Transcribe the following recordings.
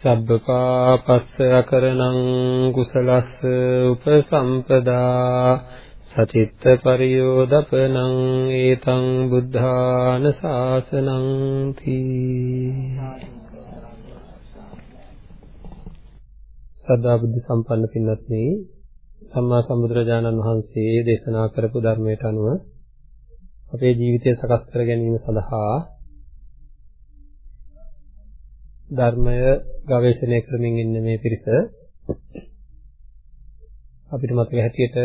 සබ්බපාපස්ස අකරණං කුසලස්ස උපසම්පදා සචිත්ත පරියෝදපනං ඒතං බුද්ධාන ශාසනං තී සදා බුද්ධ සම්පන්න පින්වත්නි සම්මා සම්බුදුරජාණන් වහන්සේ දේශනා කරපු ධර්මයට අනුව අපේ ජීවිතය සකස් කර ගැනීම සඳහා ධර්මය ගවේෂණය කරමින් ඉන්න මේ පිරිස අපිට මතක හැටියට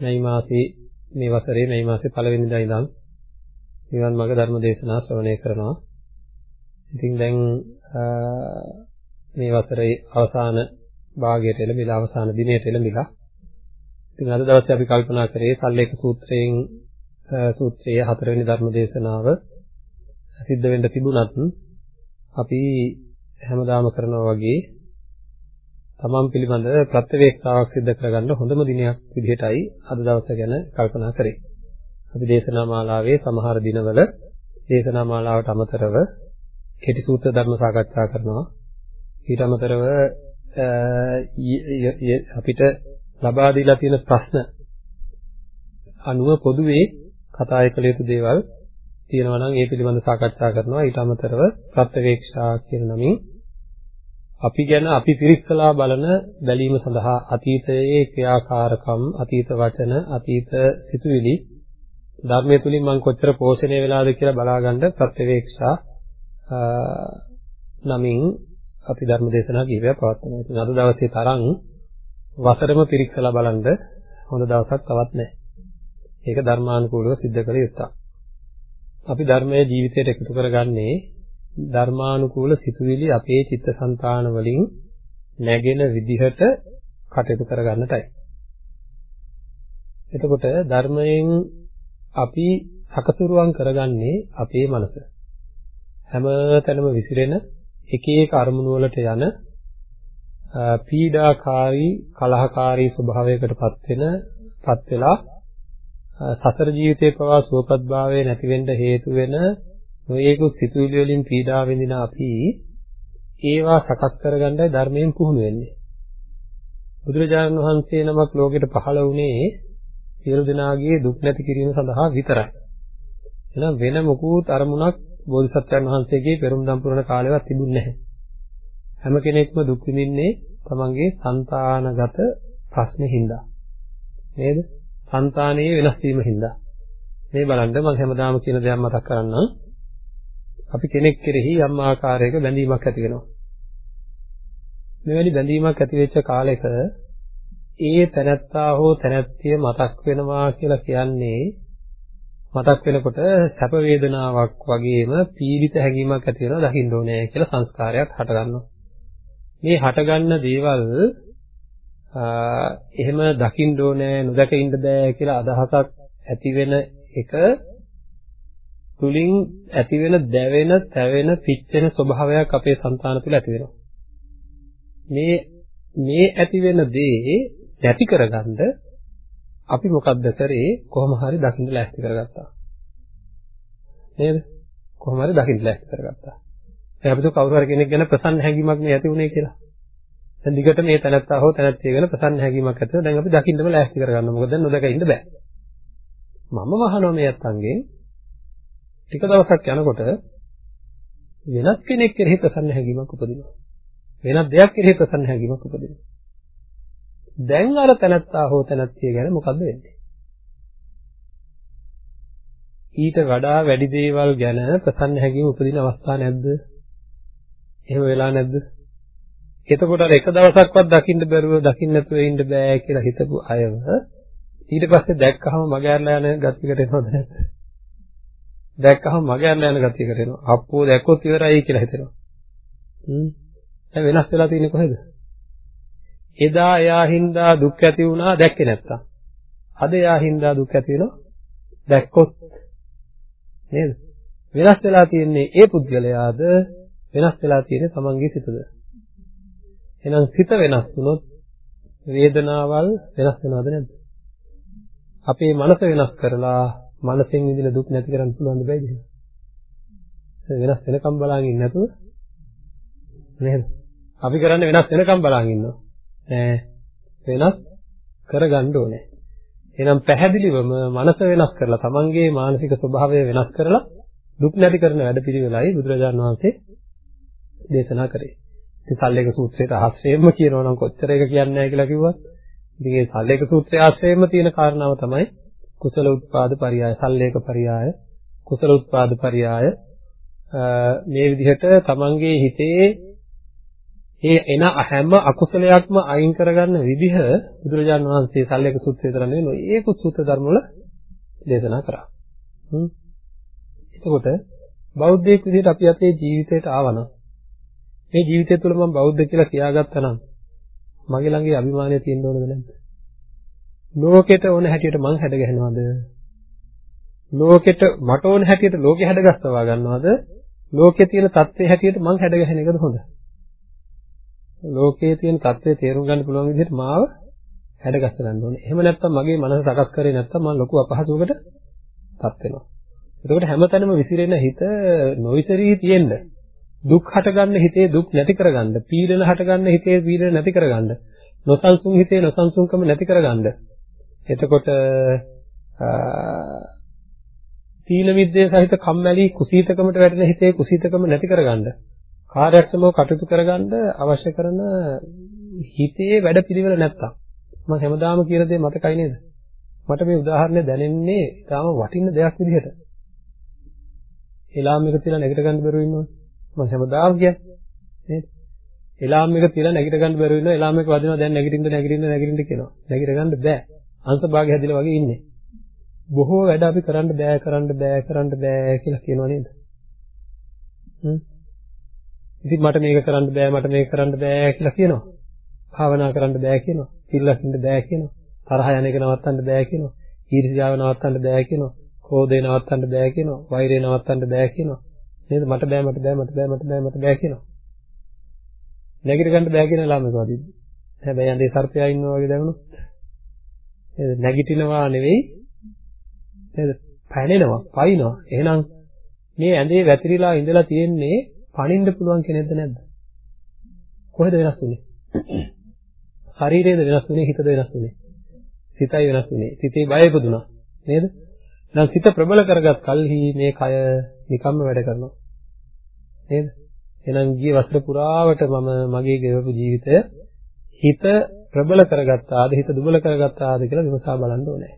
මේ මාසේ මේ වසරේ මේ මාසේ පළවෙනිදා ඉඳන් නිවන් මාර්ග ධර්ම දේශනා ශ්‍රවණය කරනවා. ඉතින් දැන් මේ වසරේ අවසාන භාගයට එළඹිලා අවසාන දිනයට එළඹිලා ඉතින් අද දවසේ අපි කල්පනා කරේ සල්ලේක සූත්‍රයෙන් සූත්‍රයේ හතරවෙනි ධර්ම දේශනාව සිද්ධ වෙන්න තිබුණත් අපි හැමදාම කරනවා වගේ තමන් පිළිබඳ ප්‍රත්‍යවේක්ෂාවක් සිදු කරගන්න හොඳම දිනයක් විදිහටයි අද දවස ගැන කල්පනා කරේ. අපි දේශනා මාලාවේ සමහර දිනවල දේශනා මාලාවට අමතරව කෙටි සූත්‍ර ධර්ම සාකච්ඡා කරනවා. ඊට අමතරව අපිට ලබා දීලා තියෙන ප්‍රශ්න අනුව පොදුවේ කතා කළ යුතු දේවල් තියෙනවා නම් ඒ පිළිබඳව සාකච්ඡා කරනවා ඊට අමතරව ප්‍රත්‍යවේක්ෂා කියන නමින් අපි ගැන අපි පිරික්සලා බලන බැලීම සඳහා අතීතයේ ක්‍රියාකාරකම් අතීත වචන අතීත සිතුවිලි ධර්මයේ තුලින් මම කොච්චර පෝෂණය වෙලාද කියලා බලාගන්න ප්‍රත්‍යවේක්ෂා නමින් අපි ධර්ම දේශනා කීපයක් පවත්වනවා. ඉතින් අද දවසේ තරම් වසරෙම පිරික්සලා බලන්න හොඳ දවසක් තවත් නැහැ. ඒක ධර්මානුකූලව සිද්ධ කළ යුතුයි. අපි ධර්මයේ ජීවිතයට එකතු කරගන්නේ ධර්මානුකූල සිතුවිලි අපේ චිත්තසංතාන වලින් නැගෙන විදිහට කටයුතු කරගන්නටයි. එතකොට ධර්මයෙන් අපි සකසුරුවම් කරගන්නේ අපේ මනස. හැම තැනම විසිරෙන එක එක අරමුණු වලට යන පීඩාකාරී කලහකාරී ස්වභාවයකටපත් වෙන පත් වෙලා සතර ජීවිතේ පවා සුවපත් භාවය නැති වෙන්න හේතු වෙන නොයේකුත් සිතුවිලි වලින් පීඩා විඳින අපි ඒවා සකස් කරගන්නයි ධර්මයෙන් පුහුණු වෙන්නේ. බුදුරජාණන් වහන්සේ නමක් ලෝකෙට පහළ වුණේ සියලු දෙනාගේ දුක් නැති කිරීම සඳහා විතරයි. එහෙනම් වෙන මොකුත් අරමුණක් බෝධිසත්වයන් වහන්සේගේ පෙරම්දම් පුරන කාලෙවත් තිබුණේ නැහැ. හැම කෙනෙක්ම දුක් විඳින්නේ තමන්ගේ సంతానගත ප්‍රශ්නේ හින්දා. නේද? సంతානයේ වෙනස් වීම හින්දා. මේ බලන්න මම හැමදාම කියන දේක් මතක් කරන්නම්. අපි කෙනෙක් කෙරෙහි යම් ආකාරයක බැඳීමක් ඇති වෙනවා. මෙවැනි බැඳීමක් ඇති වෙච්ච කාලෙක ඒ තැනැත්තා හෝ තැනැත්තිය මතක් වෙනවා කියලා කියන්නේ මතක් වෙනකොට සැප වේදනාවක් වගේම පීඩිත හැඟීමක් ඇති වෙනවා දකින්න ඕනේ කියලා සංස්කාරයක් හටගන්නවා. මේ හටගන්න දේවල් එහෙම දකින්න ඕනේ නොදක ඉන්න බෑ කියලා අදහසක් ඇති වෙන එක තුලින් ඇති වෙන දැවෙන, තැවෙන, පිච්චෙන ස්වභාවයක් අපේ సంతාන තුළ ඇති වෙනවා. මේ මේ ඇති වෙන දේ නැති කරගන්න අපි මොකද්ද කරේ? කොහොම හරි දකින්න ලෑස්ති කරගත්තා. නේද? කොහොම හරි දකින්න ලෑස්ති කරගත්තා. දැන් අපිට කවුරු හරි කෙනෙක් ගැන ප්‍රසන්න හැඟීමක් මේ ඇති වුණේ කියලා. දැන් දිගට මේ තැනත්තා හෝ තැනැත්තිය ගැන ප්‍රසන්න හැඟීමක් ඇතිව දැන් අපි දකින්නම ලෑස්ති කරගන්නවා මොකද දැන් නොදක ඉන්න බෑ. මම වහනවා මේ අත්තන්ගෙන් ටික දවසක් යනකොට වෙනත් කෙනෙක් කෙරෙහි ප්‍රසන්න හැඟීමක් උපදිනවා වෙනත් දෙයක් කෙරෙහි ප්‍රසන්න හැඟීමක් උපදිනවා දැන් අර තැනත්තා හෝ තැනත්තිය ගැන මොකද්ද වෙන්නේ? ඊට වඩා වැඩි දේවල් ගැන ප්‍රසන්න හැඟීම් උපදින අවස්ථා නැද්ද? එහෙම වෙලා නැද්ද? එතකොට අර එක දවසක්වත් දකින්න බැරුව දකින්න නැතුව ඉන්න බෑ කියලා හිතපු අයව ඊට පස්සේ දැක්කහම මග ඇරලා යන ගතියකට එනවද නැද්ද? දැක්කහම මග ඇරලා යන ගතියකට එනවා. අප්පෝ දැක්කොත් ඉවරයි කියලා හිතෙනවා. හ්ම්. දැන් වෙනස් වෙලා තියෙන්නේ කොහෙද? එදා එයා හින්දා දුක් ඇති වුණා දැක්කේ නැත්තම්. අද එයා හින්දා දුක් ඇති වෙනවා දැක්කොත් නේද? වෙනස් වෙලා තියෙන්නේ ඒ පුද්ගලයාද වෙනස් වෙලා තියෙන්නේ තමන්ගේ සිතද? එහෙනම් සිත වෙනස් වුණොත් වේදනාවල් වෙනස් වෙනවද නැද්ද? අපේ මනස වෙනස් කරලා මනසෙන් විඳින දුක් නැති කරන්න පුළුවන් බෑද? වෙනස් වෙනකම් බලන් ඉන්නේ නැතුව නේද? අපි කරන්නේ වෙනස් වෙනකම් බලන් ඉන්නවා. නෑ වෙනස් කරගන්න ඕනේ. එහෙනම් පැහැදිලිවම මනස වෙනස් කරලා තමන්ගේ මානසික ස්වභාවය වෙනස් කරලා දුක් නැති කරන වැඩපිළිවෙලයි බුදුරජාණන් වහන්සේ දේශනා කරේ. ඉතින් සල්ලේක සූත්‍රයට ආශ්‍රයෙන්ම කියනවා නම් කොච්චර එක කියන්නේ නැහැ කියලා කිව්වත් ඉතින් ඒ සල්ලේක සූත්‍රයේ ආශ්‍රයෙන්ම තියෙන කාරණාව තමයි කුසල උත්පාද පරියාය සල්ලේක පරියාය කුසල උත්පාද පරියාය මේ විදිහට තමන්ගේ හිතේ ඒ එන හැම අකුසලයක්ම අයින් කරගන්න විදිහ බුදුරජාණන් වහන්සේ සල්ලේක සූත්‍රය විතර නෙවෙයි ඒක සූත්‍ර ධර්ම වල දේශනා කරා. හ්ම්. එතකොට බෞද්ධයෙක් විදිහට අපි අපේ ජීවිතයට ආවනම් මේ ජීවිතය තුළ මම බෞද්ධ කියලා කියාගත්තා නම් මගේ ළඟේ අභිමානය තියෙන්න ඕනද නැද්ද? ලෝකෙට ඕන හැටියට මං හැඩ ගැහෙනවද? ලෝකෙට මට ඕන හැටියට ලෝකෙ හැඩගස්සවා ගන්නවද? ලෝකේ තියෙන தත්ත්වයේ හැටියට මං හැඩ ගැහෙන එකද හොඳ? ලෝකයේ තියෙන தත්ත්වය තේරුම් ගන්න පුළුවන් විදිහට මාව හැඩගස්ස ගන්න ඕනේ. එහෙම නැත්නම් මගේ මනස සකස් කරේ නැත්නම් මම ලොකු අපහසුවකට පත් වෙනවා. එතකොට හැමතැනම විසිරෙන හිත නොවිසරී තියෙන්න දුක් හටගන්න හිතේ දුක් නැති කරගන්න, පීඩන හටගන්න හිතේ පීඩන නැති කරගන්න, නොසන්සුන් හිතේ නොසන්සුන්කම නැති කරගන්න. එතකොට තීන මිද්දේ සහිත කම්මැලි කුසීතකමට වැටෙන හිතේ කුසීතකම නැති කරගන්න. කාර්යක්ෂමව කටයුතු කරගන්න අවශ්‍ය කරන හිතේ වැඩපිළිවෙල නැත්තම් මම හැමදාම කියන දේ මතකයි නේද? මට මේ උදාහරණය දැනෙන්නේ තාම වටින දෙයක් විදිහට. එලාම් එක තියලා නැගිට ගන්න බැරුව ඉන්නවනේ. මම හැමදාම කියන්නේ නේද? එලාම් එක තියලා නැගිට ගන්න බැරුව ඉන්නවා. එලාම් එක වදිනවා දැන් නැගිටින්න නැගිටින්න නැගිටින්න කියනවා. නැගිට ගන්න බෑ. අංශභාගය හැදිලා වගේ ඉන්නේ. බොහෝ වැඩ අපි කරන්න බෑ කරන්න බෑ කරන්න බෑ කියලා කියනවා නේද? හ්ම් ඉතින් මට මේක කරන්න බෑ මට මේක කරන්න බෑ කියලා කියනවා. භාවනා කරන්න බෑ කියනවා. පිළිලකින්න බෑ කියනවා. තරහ යන එක නවත්තන්න බෑ කියනවා. ඊර්ෂ්‍යාව නවත්තන්න බෑ කියනවා. ක්‍රෝධය නවත්තන්න බෑ කියනවා. වෛරය නවත්තන්න බෑ කියනවා. නේද? මට බෑ මට බෑ මට බෑ මට බෑ මට බෑ කියනවා. නැගිට ගන්න බෑ කියන ළමයි වදින්න. හැබැයි අnder සර්පයා ඉන්නවා වගේ දැනුණොත්. නේද? නැගිටිනවා නෙවෙයි. නේද? පැනෙනවා, පයින්නවා. එහෙනම් මේ ඇඳේ වැතිරිලා ඉඳලා තියෙන්නේ පණින්න පුළුවන් කෙනෙක්ද නැද්ද? කොහෙද වෙනස් වෙන්නේ? ශරීරයේද වෙනස් වෙන්නේ හිතද වෙනස් වෙන්නේ? සිතයි වෙනස් වෙන්නේ. සිතේ බය ඉපදුනා. නේද? දැන් සිත ප්‍රබල කරගත් කල්හි මේ කය නිකම්ම වැඩ කරනවා. නේද? එහෙනම් ගිය වසර පුරාවට මම මගේ ගෙවපු ජීවිතය හිත ප්‍රබල කරගත්තාද හිත දුබල කරගත්තාද කියලා විමසා බලන්න ඕනේ.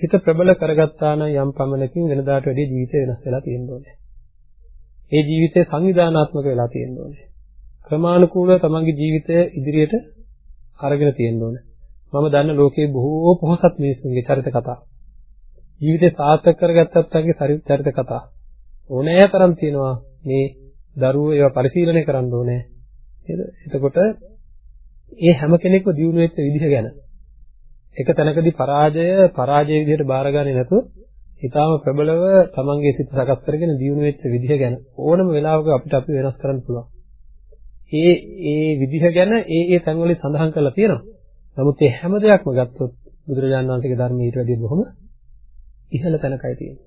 හිත ප්‍රබල කරගත්තා නම් යම් පමණකින් වෙනදාට වැඩිය ජීවිතය වෙනස් වෙලා තියෙන්න ඕනේ. ඒ ජීවිතය සංවිධානාත්මක වෙලා තියෙන්න ඕනේ. ක්‍රමානුකූලව තමන්ගේ ජීවිතය ඉදිරියට අරගෙන තියෙන්න ඕනේ. මම දන්න ලෝකේ බොහෝ පොහොසත් මිනිස්සුන්ගේ චරිත කතා. ජීවිතේ සාර්ථක කරගත්තත් අගේ චරිත කතා. ඕනෑ තරම් තියෙනවා මේ දරුවෝ ඒවා පරිශීලනය කරන්න ඕනේ. නේද? එතකොට ඒ හැම කෙනෙක්ම දියුණු වෙච්ච විදිහ ගැන එක තැනකදී පරාජය පරාජය විදිහට බාරගන්නේ නැතුව ඊටාම ප්‍රබලව තමන්ගේ සිත සකස් කරගෙන දියුණු වෙච්ච විදිහ ගැන ඕනම වෙලාවක අපිට අපි වෙනස් කරන්න පුළුවන්. ඒ ඒ විදිහ ගැන ඒ ඒ තැන්වල සඳහන් කරලා තියෙනවා. නමුත් මේ හැම දෙයක්ම ගත්තොත් බුදුරජාණන් වහන්සේගේ ධර්මයේ ඊට වැඩිය බොහොම ඉහළ තැනකයි තියෙන්නේ.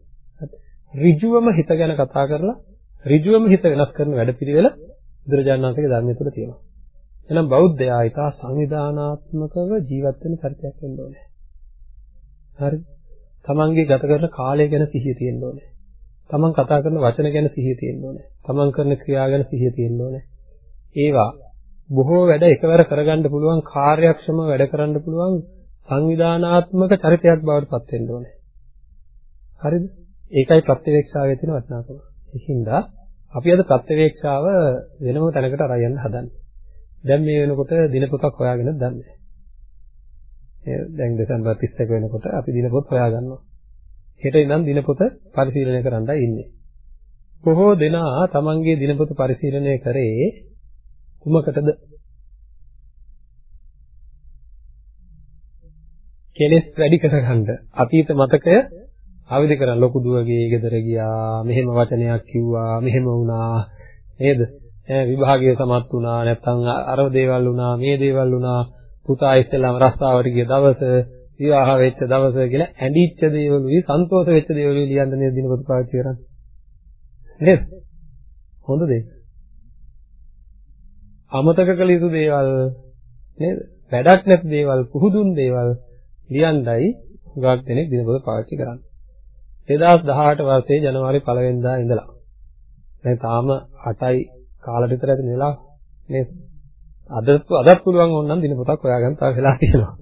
ඍජුවම හිත ගැන කතා කරලා ඍජුවම හිත වෙනස් කරන වැඩපිළිවෙල බුදුරජාණන් වහන්සේගේ ධර්මයේ තුල තියෙනවා. එහෙනම් බෞද්ධයා ඊට සංවිධානාත්මකව ජීවත් වෙන චරිතයක් වෙන්න ඕනේ. හරිද? තමන්ගේ ගත කරන කාලය ගැන සිහිය තියෙන්න ඕනේ. තමන් කතා කරන වචන ගැන සිහිය තියෙන්න ඕනේ. තමන් කරන ක්‍රියා ගැන සිහිය තියෙන්න ඕනේ. ඒවා බොහෝ වැඩ එකවර කරගන්න පුළුවන් කාර්යක්ෂම වැඩ කරන්න පුළුවන් සංවිධානාත්මක චරිතයක් බවට පත් වෙන්න ඕනේ. හරිද? ඒකයි ප්‍රත්‍යවේක්ෂාවේ තියෙන වටිනාකම. ඒකින්ද අපි අද ප්‍රත්‍යවේක්ෂාව වෙනම තැනකට අරයන් හදන්නේ. දැන් මේ වෙනකොට දිනපොතක් හොයාගෙන දන්නේ. දැන් දෙසැම්බර් 31 වෙනකොට අපි දිනපොත් හොයාගන්නවා. හෙට ඉඳන් දිනපොත පරිශීලනය කරන්නයි ඉන්නේ. බොහෝ දෙනා තමන්ගේ දිනපොත පරිශීලනය කරේ කුමකටද? කෙලෙස් වැඩි කරගන්න. අතීත මතකය ආවිද කරන් ලොකු දුවගේ ගෙදර ගියා, මෙහෙම වචනයක් කිව්වා, මෙහෙම වුණා. නේද? විභාගයේ සමත් වුණා, නැත්නම් අර දේවල් වුණා, මේ දේවල් වුණා. පුතා ඉස්සෙල්ලාම රස්තාවට ගිය දවස, විවාහ වෙච්ච දවස කියලා ඇඬිච්ච දේවලුයි, සන්තෝෂ වෙච්ච දේවලුයි ලියන්න නේද දිනපොත පාවිච්චි කරන්නේ. නේද? හොඳ දෙයක්. අමතක කළ යුතු දේවල් නේද? වැඩක් නැති දේවල්, පුහුදුන් දේවල් ලියන්නයි ගාක් දෙනෙක් දිනපොත පාවිච්චි කරන්නේ. 2018 වර්ෂයේ ජනවාරි 1 වෙනිදා ඉඳලා දැන් තාම 8යි කාලෙට විතර ඇති වෙලා නේද? අද අදත් පුළුවන් ඕනනම් දිනපොතක් හොයාගන්න තව වෙලා තියෙනවා.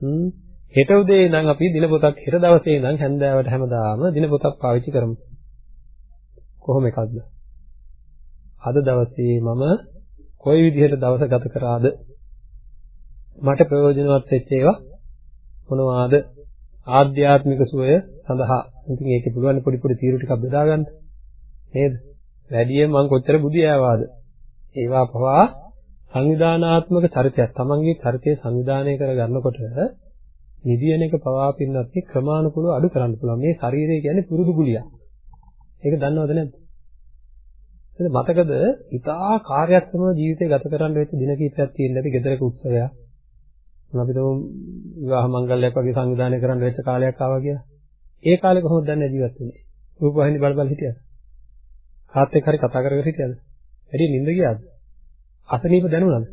හ්ම් හෙට උදේ ඉඳන් අපි දිනපොතක් හෙට දවසේ ඉඳන් හැන්දෑවට හැමදාම දිනපොතක් පාවිච්චි කරමු. කොහොම එකක්ද? අද දවසේ මම කොයි විදිහට දවස ගත කරාද? මට ප්‍රයෝජනවත් වෙච්ච ඒවා මොනවාද? ආධ්‍යාත්මික සුවය සඳහා. ඉතින් ඒකේ පුළුවන් පොඩි පොඩි තීරු ටිකක් බෙදා ගන්න. නේද? වැඩියෙන් මං කොච්චර බුදියාවාද? ඒවා පවා සංවිධානාත්මක චරිතයක්. තමන්ගේ චරිතය සංවිධානය කර ගන්නකොට නිදියන එක පවා පින්නත් ක්‍රමානුකූලව අඩු කරන්න පුළුවන්. මේ ශරීරය කියන්නේ පුරුදු ගුලියක්. ඒක දන්නවද නැද්ද? එහෙනම් මතකද? ඉතා කාර්යක්ෂමව ජීවිතය ගත කරන්න වෙච්ච දින කිහිපයක් තියෙන අපි ගෙදරක උත්සවයක්. අපි තුමු විවාහ මංගල්‍යයක් වගේ සංවිධානය කරන්න වෙච්ච කාලයක් ආවා කියලා. ඒ කාලේ කොහොමද දැන් ජීවත් වෙන්නේ? රූපවාහිනී බල බල හිටියද? කාත් එක්ක හරි කතා කර කර හිටියද? වැඩි නිින්ද ගියාද? අසනීප දැනුණාද?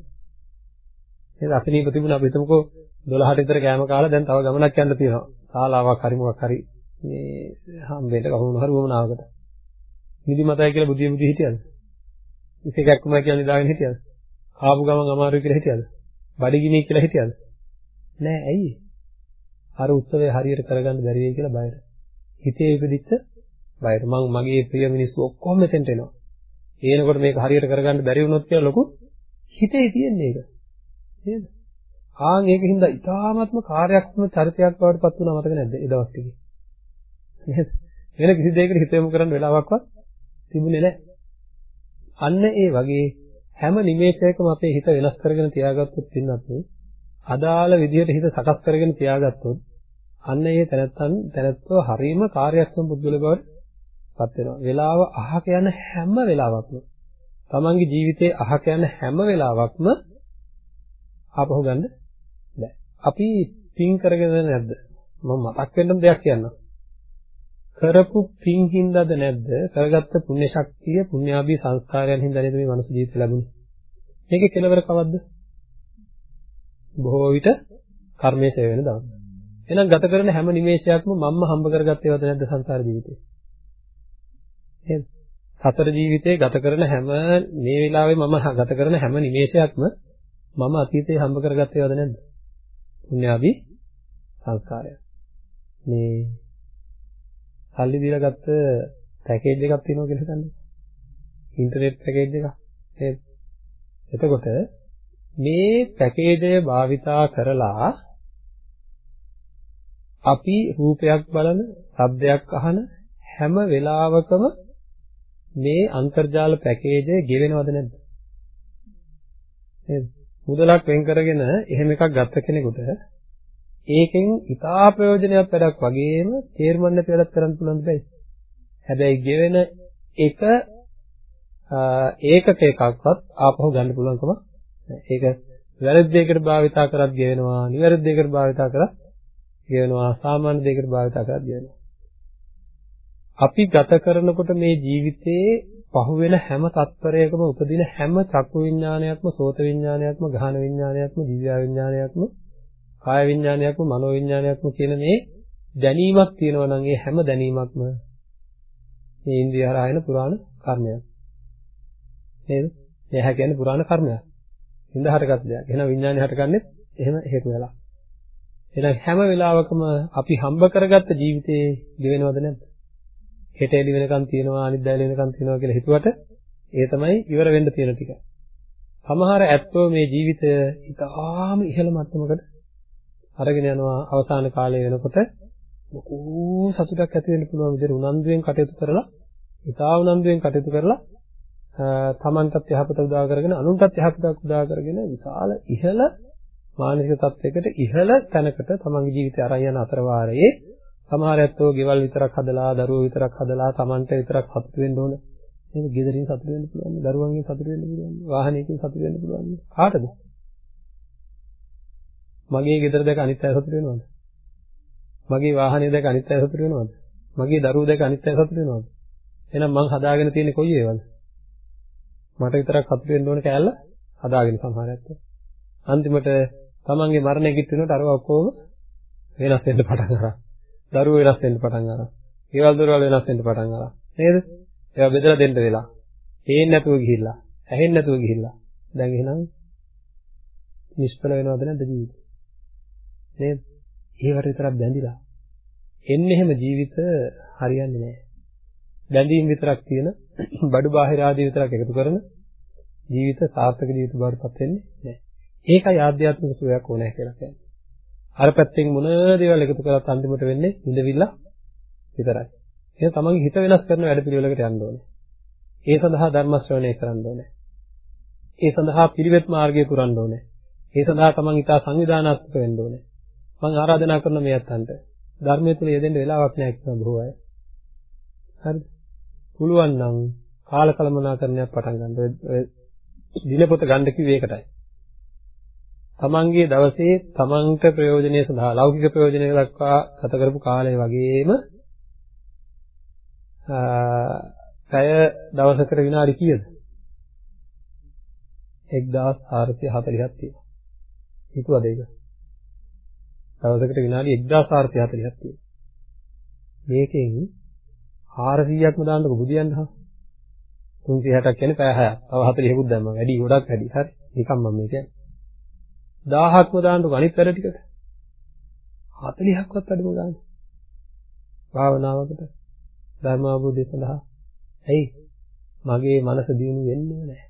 නේද අසනීප තිබුණා අපි හිතමුකෝ 12ට විතර කෑම කාලා දැන් තව ගමනක් යන්න තියෙනවා. ශාලාවක් හරි මොකක් හරි මේ හම්බෙන්න කවුරු හරි වමනාවකට. නිදි මතයි කියලා බුදිය බුදි හිටියද? ඉතිකක්ම කියලා නිදාගෙන හිටියද? ආපු ගමන් අමාරුයි කියලා හිටියද? බඩගිනි කියලා හිටියද? නෑ ඇයි? අර උත්සවය හරියට කරගන්න බැරි වෙයි කියලා බයර. හිතේ ඉපදිච්ච බයර. මම මගේ ප්‍රිය මිනිස්සු ඔක්කොම මෙතෙන්ට එනවා. ඒනකොට මේක හරියට කරගන්න බැරි වුණොත් කියලා ලොකු හිතේ තියෙන එක. නේද? ආන් ඒකින්ද ඉතාමත්ම කාර්යක්ෂම චරිතයක් බවට පත් වුණා මතක නැද්ද ඒ දවස් ටිකේ? නේද? වෙන කිසි දෙයකට හිත යොමු කරන්න වෙලාවක්වත් තිබුණේ නැහැ. අන්න ඒ වගේ හැම නිමේෂයකම අපේ හිත වෙනස් කරගෙන තියාගත්තොත් පින්නත් අදාළ විදිහට හිත සකස් කරගෙන තියාගත්තොත් අන්න ඒ තැනත්තන් තැනත්ව හරීම කාර්යක්ෂම පුද්ගල බවට පත් වෙනවා. වෙලාව අහක යන හැම වෙලාවකම තමන්ගේ ජීවිතයේ අහක යන හැම වෙලාවකම ආපහු ගන්න බෑ. අපි පින් කරගෙන නැද්ද? මම මතක් වෙන්නම දෙයක් කියන්නම්. කරපු පින් හින්දාද නැද්ද? කරගත්ත පුණ්‍ය ශක්තිය, පුණ්‍යාභි සංස්කාරයන් හින්දා නේද මේ මනුස්ස ජීවිත ලැබුණේ? මේකේ කෙලවර කවද්ද? බොහෝ විට කර්මයේ සේව වෙන දවස්. එහෙනම් ගත කරන හැම නිමේෂයක්ම මම්ම හම්බ කරගත්තේවද නැද්ද සංසාර ජීවිතේ? නේද? සතර ජීවිතේ ගත කරන හැම මේ වෙලාවේ මම ගත කරන හැම නිමේෂයක්ම මම අතීතේ හම්බ කරගත්තේවද නැද්ද? පුණ්‍යාභි සංස්කාරය. මේ සල්ලි දීලා ගත්ත පැකේජ් එකක් තියෙනවා කියලා හිතන්න. ඉන්ටර්නෙට් පැකේජ් එකක්. නේද? එතකොට මේ පැකේජය භාවිතා කරලා අපි රූපයක් බලන, ශබ්දයක් අහන හැම වෙලාවකම මේ අන්තර්ජාල පැකේජය ගෙවෙනවද නැද්ද? නේද? මුදලක් වෙන් කරගෙන එහෙම එකක් ගත්ත කෙනෙකුට ඒකෙන් ඉතා ප්‍රයෝජනවත් වැඩක් වගේම තේරුම් නැති වැඩක් කරන්න පුළුවන් දෙයි. හැබැයි ගෙවෙන එක ඒකක එකක්වත් ආපහු ගන්න පුළුවන්කම ඒක වැරදි දෙයකට භාවිතා කරත් ගෙවෙනවා, නිවැරදි දෙයකට භාවිතා කරත් ගෙවෙනවා, සාමාන්‍ය දෙයකට භාවිතා කරත් ගෙවෙනවා. අපි ගත කරනකොට මේ ජීවිතයේ පහුවෙන හැම තත්පරයකම උපදින හැම චක්කු විඥානයක්ම, සෝත විඥානයක්ම, ගහන විඥානයක්ම, දිව්‍ය විඥානයක්ම, කාය විඥානයක්ම, මනෝ විඥානයක්ම කියන මේ දැනීමක් තියෙනවා නම් ඒ හැම දැනීමක්ම මේ ඉන්ද්‍රිය හරහා එන පුරාණ කර්මයක්. නේද? එයා කියන්නේ පුරාණ කර්මයක්. හින්ද හටගත් දෙයක්. එහෙනම් විඥානය හටගන්නේ එහෙම හේතු වෙලා. එහෙනම් හැම වෙලාවකම අපි හම්බ කරගත්ත ජීවිතේ ගෙවෙනවද නැද්ද? හෙට එළි වෙනකන් තියෙනවා අනිත් දවල් වෙනකන් තියෙනවා කියලා හිතුවට ඒ තමයි ඉවර වෙන්න තියෙන ටික. සමහර ඇත්තෝ මේ ජීවිතය ඉතාම ඉහළ මට්ටමකට අරගෙන යනවා අවසාන කාලය වෙනකොට ලොකු සතුටක් ඇති වෙන්න පුළුවන් විදිහට උනන්දුවෙන් කටයුතු කරලා ඉතා උනන්දුවෙන් කටයුතු කරලා තමන්ටත් යහපත උදා කරගෙන අනුන්ටත් යහපතක් උදා කරගෙන විශාල ඉහළ මානසික තත්යකට ඉහළ තැනකට තමන්ගේ ජීවිතය අරන් යන අතර වාරයේ සමහර ඇත්තෝ ගෙවල් විතරක් හදලා දරුවෝ විතරක් හදලා තමන්ට විතරක් සතුට වෙන්න ඕන නේද? ගෙදරින් සතුට වෙන්න පුළුවන්, දරුවන්ගෙන් සතුට වෙන්න පුළුවන්, වාහනයකින් සතුට වෙන්න පුළුවන්. කාටද? මගේ ගෙදර දැක අනිත් අය සතුට වෙනවද? මගේ වාහනය දැක අනිත් අය සතුට වෙනවද? මගේ දරුවෝ දැක අනිත් අය සතුට වෙනවද? එහෙනම් මං හදාගෙන තියෙන්නේ කොයි ඒවාද? මට විතරක් සතුට වෙන්න ඕන කෑල්ල හදාගෙන සමහර ඇත්තෝ. අන්තිමට තමන්ගේ මරණය කිට් වෙනකොට අරව ඔක්කොම වෙනස් වෙන්න පටන් ගන්නවා. දරුවෝ වෙනස් වෙන්න පටන් ගන්නවා. ඊවල දරුවල් වෙනස් වෙන්න පටන් ගන්නවා. නේද? ඒවා බෙදලා දෙන්න වෙලා. පේන්නේ නැතුව ගිහිල්ලා, ඇහෙන්නේ නැතුව ගිහිල්ලා. දැන් එහෙනම් නිෂ්ඵල වෙනවද නැද්ද ජීවිතේ? නේද? ඒවට විතරක් බැඳිලා. එන්නේ එහෙම ජීවිත හරියන්නේ නැහැ. බැඳීම් විතරක් තියෙන බඩු බාහිර ආදී විතරක් එකතු කරන ජීවිත සාර්ථක ජීවිත බවට පත් වෙන්නේ නැහැ. ඒකයි ආධ්‍යාත්මික සුවයක් ඕනේ කියලා කියන්නේ. අර පැත්තෙන් මොන දේවල් එකතු කරත් අන්තිමට වෙන්නේ ඉඳවිල්ල විතරයි. එහෙනම් තමන්ගේ හිත වෙනස් කරන වැඩ පිළිවෙලකට යන්න ඕනේ. ඒ සඳහා ධර්ම ශ්‍රවණය කරන්න ඕනේ. ඒ සඳහා පිළිවෙත් මාර්ගය පුරන්න ඕනේ. ඒ සඳහා තමන් ඊට සංවිධානාත්මක වෙන්න ඕනේ. මම ආරාධනා කරන මේ අතන්ට ධර්මයේ තුල යෙදෙන්න වෙලාවක් නැහැ කියන බොහෝ අය. හරිද? පුළුවන් නම් කාලකලමනාකරණයක් පටන් ගන්න. දිනපොත ගන්න කිව්වේ ඒකටයි. තමන්ගේ දවසේ තමන්ට ප්‍රයෝජනය සඳහා ලෞකික ප්‍රයෝජනය දක්වා ගත කරපු කාලය වගේම පැය දවසකට විනාඩි කීයද? 1440ක් තියෙනවා. හිතුවද ඒක? දවසකට විනාඩි 1440ක් තියෙනවා. මේකෙන් 400ක්ම දාන්නකො බුදියන්න හා 360ක් කියන්නේ පැය 6ක්. තව 40කුත් දැම්මා. වැඩි ගොඩක් වැඩි. හරි. නිකම්ම මම කියන්නේ. 1000ක්ම දාන්නකො අනිත් වැඩ ටිකට. 40ක්වත් අඩුම ගන්න. භාවනාවකට ධර්ම අවබෝධය සඳහා. ඇයි? මගේ මනස දියුණු වෙන්නේ නැහැ.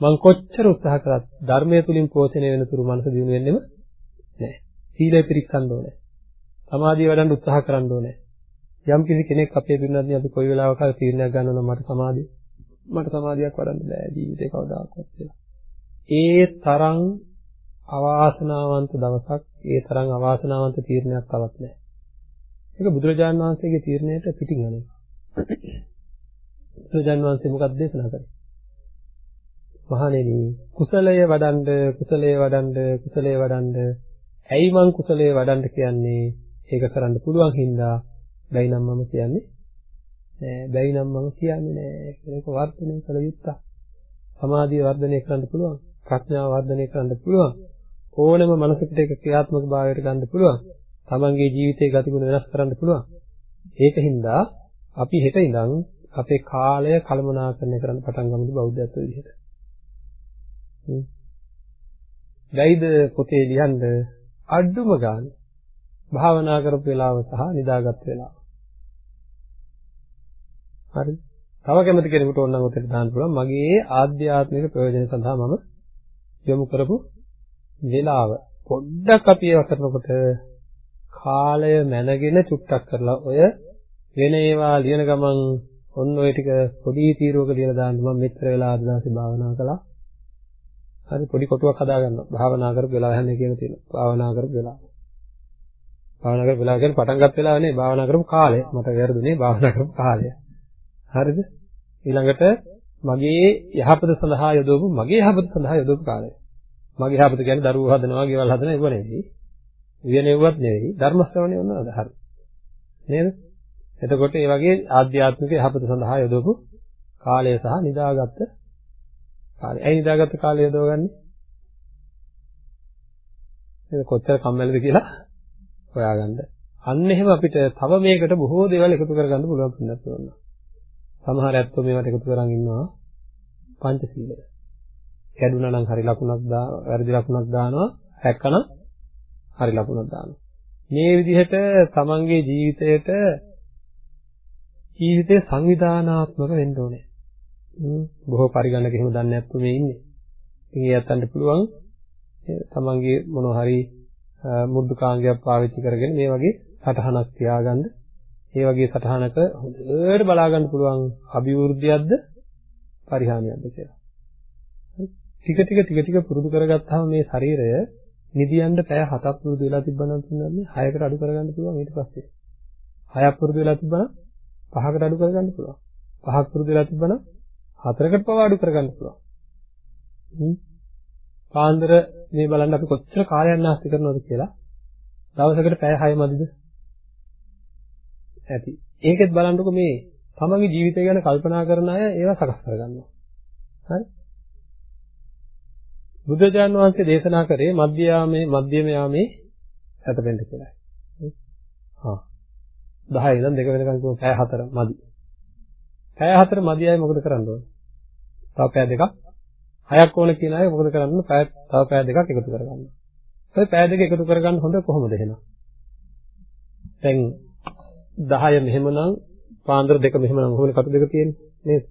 මං කොච්චර උත්සාහ කරත් ධර්මයේ තුලින් පෝෂණය වෙන තුරු මනස දියුණු වෙන්නෙම නැහැ. සීලය පිරික්සන්න ඕනේ. සමාධිය වඩන්න උත්සාහ කරන්න ඕනේ. යම් කිසි කෙනෙක් අපේ පින්නදී අපි කොයි වෙලාවක හරි තීරණයක් ගන්නවා මට සමාධිය මට සමාධියක් වඩන්න බෑ ජීවිතේ කවදාකවත් කියලා. ඒ තරම් අවාසනාවන්ත දවසක් ඒ තරම් අවාසනාවන්ත තීරණයක් තවත් නැහැ. ඒක බුදුරජාණන් වහන්සේගේ තීරණයට පිටින් යනවා. බුදුරජාණන් වහන්සේ මොකක්ද දේශනා කරේ? මහණෙනි කුසලය වඩන්ඩ කුසලය වඩන්ඩ කුසලය වඩන්ඩ ඇයි මං කුසලයේ වඩන්න කියන්නේ? ඒක කරන්න පුළුවන් හින්දා බැයි නම් මම කියන්නේ නෑ. බැයි නම් මම කියන්නේ නෑ. ඒක වර්ධනය කළ යුත්තක්. සමාධිය වර්ධනය කරන්න පුළුවන්. ප්‍රඥාව වර්ධනය කරන්න පුළුවන්. ඕනෑම මනසකට ඒක ක්‍රියාත්මක භාවයට ගන්න පුළුවන්. තමන්ගේ ජීවිතයේ ගතිගුණ වෙනස් කරන්න පුළුවන්. ඒකින්ද අපි හෙට ඉඳන් අපේ කාලය කළමනාකරණය කරන්න පටන් ගමුද බෞද්ධත්ව විදිහට. ගයිද පොතේ ලියන්න අඩුම ගන්න භාවනා කරපු වෙලාව සහ නිදාගත් වෙලාව. හරි. තව කැමති කෙනෙකුට ඕනනම් උතට දාන්න පුළුවන් මගේ ආධ්‍යාත්මික ප්‍රයෝජන සඳහා මම යොමු කරපු වෙලාව. පොඩ්ඩක් අපි ඒව කරනකොට කාලය මැනගෙන චුට්ටක් කරලා ඔය වෙන ඒවා ලියන ගමන් ඔන්න ඔය ටික පොඩි තීරුවක ලියලා දාන්න මම මෙච්චර වෙලා අද දවසේ භාවනා කළා. හරි පොඩි කොටුවක් හදාගන්නවා. භාවනා කරපු වෙලාව හැන්නේ කියන තියෙනවා. භාවනා කරපු වෙලාව. භාවනා කරපු වෙලාව කියන්නේ පටන් ගන්න වෙලාව නේ භාවනා කරපු කාලය. මට වැරදුනේ භාවනා කරපු කාලය. හරිද? ඊළඟට මගේ යහපත සඳහා යොදවපු මගේ යහපත සඳහා යොදවපු කාලය. මගේ යහපත කියන්නේ දරුවෝ හදනවා, ගෙවල් හදනවා ඒව නෙවෙයි. විනයවත් නෙවෙයි. ධර්ම ශ්‍රවණය වුණාද? හරි. නේද? එතකොට මේ වගේ ආධ්‍යාත්මික යහපත සඳහා යොදවපු කාලය සහ නිදාගත්ත කාලේ. ඇයි නිදාගත්ත කාලය යොදවගන්නේ? ඒක කොච්චර කම්මැලිද කියලා හොයාගන්න. අන්න එහෙම අපිට තව මේකට බොහෝ දේවල් එකතු කරගන්න පුළුවන් වෙනත් වෙනවා. සමහර ඇත්තෝ මේවට එකතු කරන් ඉන්නවා පංචශීලය. කැඩුනා නම් හරි ලකුණක් දා වැරදි ලකුණක් දානවා, හැක්කනම් හරි ලකුණක් දානවා. මේ විදිහට තමන්ගේ ජීවිතයට ජීවිතේ සංවිධානාත්මක වෙන්න ඕනේ. බොහෝ පරිගණක එහෙම දන්නේ නැත්තු මේ ඉන්නේ. ඉතින් ඒ යත්තන්ට පුළුවන් තමන්ගේ මොනවා හරි මුද්දුකාංගයක් පාවිච්චි කරගෙන මේ වගේ සටහනක් තියාගන්න. ඒ වගේ සටහනක හොඳට බලා ගන්න පුළුවන් අභිවෘද්ධියක්ද පරිහානියක්ද කියලා. ටික ටික ටික ටික පුරුදු කරගත්තාම මේ ශරීරය නිදියන්න පැය 7ක් පුරුදු වෙලා තිබ්බනම් තුනන්නේ 6කට අඩු කරගන්න පුළුවන් ඊට පස්සේ. 6ක් පුරුදු වෙලා තිබ්බනම් 5කට අඩු කරගන්න පුළුවන්. 5ක් පුරුදු වෙලා තිබ්බනම් 4කට පවා අඩු කරගන්න පුළුවන්. හ්ම්. පාන්දර මේ බලන්න අපි කොච්චර කාලයක් නාස්ති කරනවද කියලා. දවසකට පැය 6 මදිද? ඇති. ඒකෙත් බලන්නකො මේ තමන්ගේ ජීවිතය ගැන කල්පනා කරන අය ඒවා සකස් කරගන්නවා. හරි? බුදුජාන විශ්වසේ දේශනා කරේ මධ්‍යයාමේ මධ්‍යම යාමේ ඇතපෙන්න කියලා. හා 10 ඉඳන් 2 වෙනකන් කිව්ව පැය 4 මදි. පැය 4 මදි අය මොකද කරන්න ඕන? තව පැය දෙකක් 6ක් ඕන කියන අය මොකද කරන්න? පැය තව පැය දෙකක් එකතු කරගන්න. ඔය පැය දෙක එකතු කරගන්න හොඳ කොහොමද එහෙනම්? දැන් 10 මෙහෙමනම් පාන්දර දෙක මෙහෙමනම් කොහොමද කටු දෙක තියෙන්නේ නේද?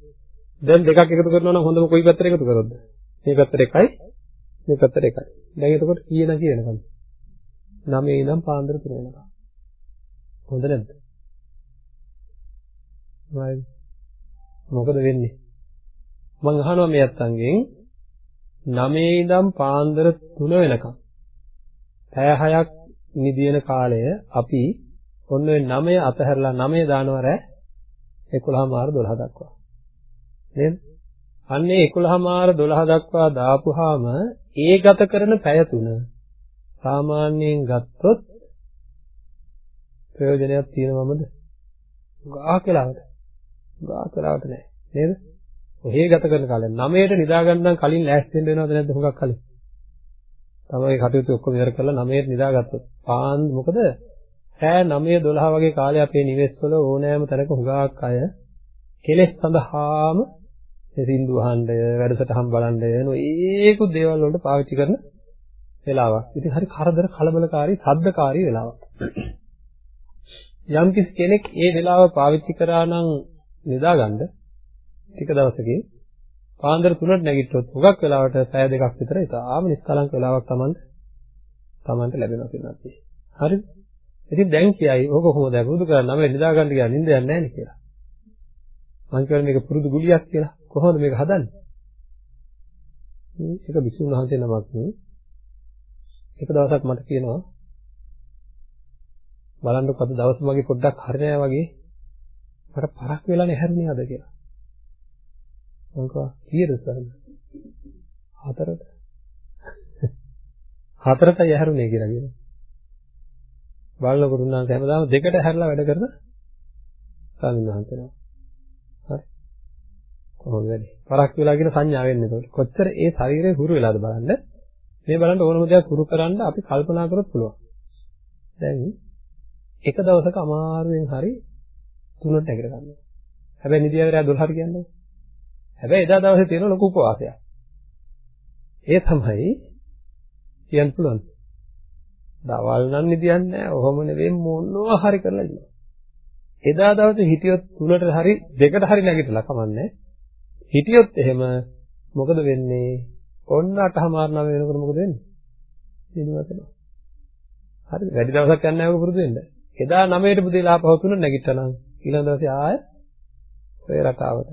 දැන් දෙකක් එකතු කරනවා නම් හොඳම කොයි පැත්තට එකතු කරොත්ද? මේ පැත්තට එකයි මේ පැත්තට එකයි. දැන් එතකොට කීයන කියනකම්? 9 ඉඳන් පාන්දර 3 වෙනකම්. හොඳ නැද්ද? right. මොකද වෙන්නේ? මම අහනවා මේ අත්තන්ගෙන් 9 ඉඳන් පාන්දර 3 වෙනකම්. පැය 6ක් නිදින කාලය අපි ඔන්න ඔය 9 අතහැරලා 9 දානවා රෑ 11 මාර 12 දක්වා. නේද? අන්නේ 11 මාර 12 දක්වා දාපුවාම ඒ ගත කරන පැය තුන සාමාන්‍යයෙන් ගත්තොත් ප්‍රයෝජනයක් තියෙනවමද? ගාක් වෙලාවට. ගාක් වෙලාවට නෑ. නේද? ඔහේ ගත කරන කාලේ 9ට නිදා ගන්න කලින් ලෑස්ති වෙන්න වෙනවද නැද්ද හුඟක් කලින්? තමයි කටයුතු ඔක්කොම ඉවර කරලා 9ට නිදාගත්තොත් පාන් මොකද රෑ 9 12 වගේ කාලේ අපේ නිවෙස්වල ඕනෑම තැනක හුඟක් අය කෙලෙස් සඳහාම සින්දු අහන්න වැඩසටහන් බලන්න නොඒකුත් දේවල් වලට පාවිච්චි කරන වෙලාවක්. ඉතින් හරි කරදර කලබලකාරී සද්දකාරී වෙලාවක්. යම් කිසි කෙනෙක් ඒ වෙලාව පාවිච්චි කරා නම් නිදාගන්න ටික දවසකින් පාන්දර 3ට නැගිට්ටොත් හුඟක් වෙලාවට පැය දෙකක් විතර ඉතාලම නිස්කලංක වෙලාවක් Taman Tamanට ලැබෙනවා කියනවා. හරිද? ඉතින් දැන් කියයි ඕක කොහොමද පුරුදු කරන්නේ? නම් නිදා ගන්න කියලා නිින්ද යන්නේ නැහැ නේ කියලා. මං කියන්නේ මේක පුරුදු ගුලියක් කියලා. කොහොමද මේක හදන්නේ? ඒක විසුණු වහන්සේ නමක් එක දවසක් මට කියනවා බලන්නකො අද දවස් වගේ පොඩ්ඩක් හරිනෑ වගේ මට පරක් වෙලා නැහැරුණේ අද කියලා. මං කිව්වා කීයද සර්? හතරට. හතරටයි ඇහැරුණේ කියලා කියනවා. බලනකොට උන්වහන්සේ හැමදාම දෙකට හැරලා වැඩ කරන ස්වාමීන් වහන්සේනවා. හරි. කොහොමද වෙන්නේ? පරක් වෙලා කියන සංඥා වෙන්නේ එතකොට. කොච්චර ඒ ශරීරය හුරු වෙලාද බලන්න. මේ බලන්න ඕනම දෙයක් හුරු කරන්න අපි කල්පනා කරොත් පුළුවන්. දැන් එක දවසක අමාරුවෙන් හරි තුනට නැගිට ගන්නවා. හැබැයි නිදියවරය 12ට කියන්නේ. හැබැයි එදා දවසේ තියෙන ලොකු උපවාසයක්. ඒ තමයි කියන්න පුළුවන්. දවල් නම් නිදියන්නේ නැහැ. ඔහොම නෙවෙයි මොනවා හරි කරලා ඉන්නවා. එදා දවසේ හිටියොත් තුනට හරි දෙකට හරි නැගිටලා කමන්නේ. හිටියොත් එහෙම මොකද වෙන්නේ? ඔන්න අටහමාර නම වෙනකොට මොකද වෙන්නේ? දිනුවතනවා. හරි වැඩි දවසක් යන්නේ නැහැ ඔක පුරුදු වෙන්න. එදා 9ට බුදේලා ආපහු තුන නැගිට්ටනම් ඊළඟ දවසේ ආය ඔය රටාවට.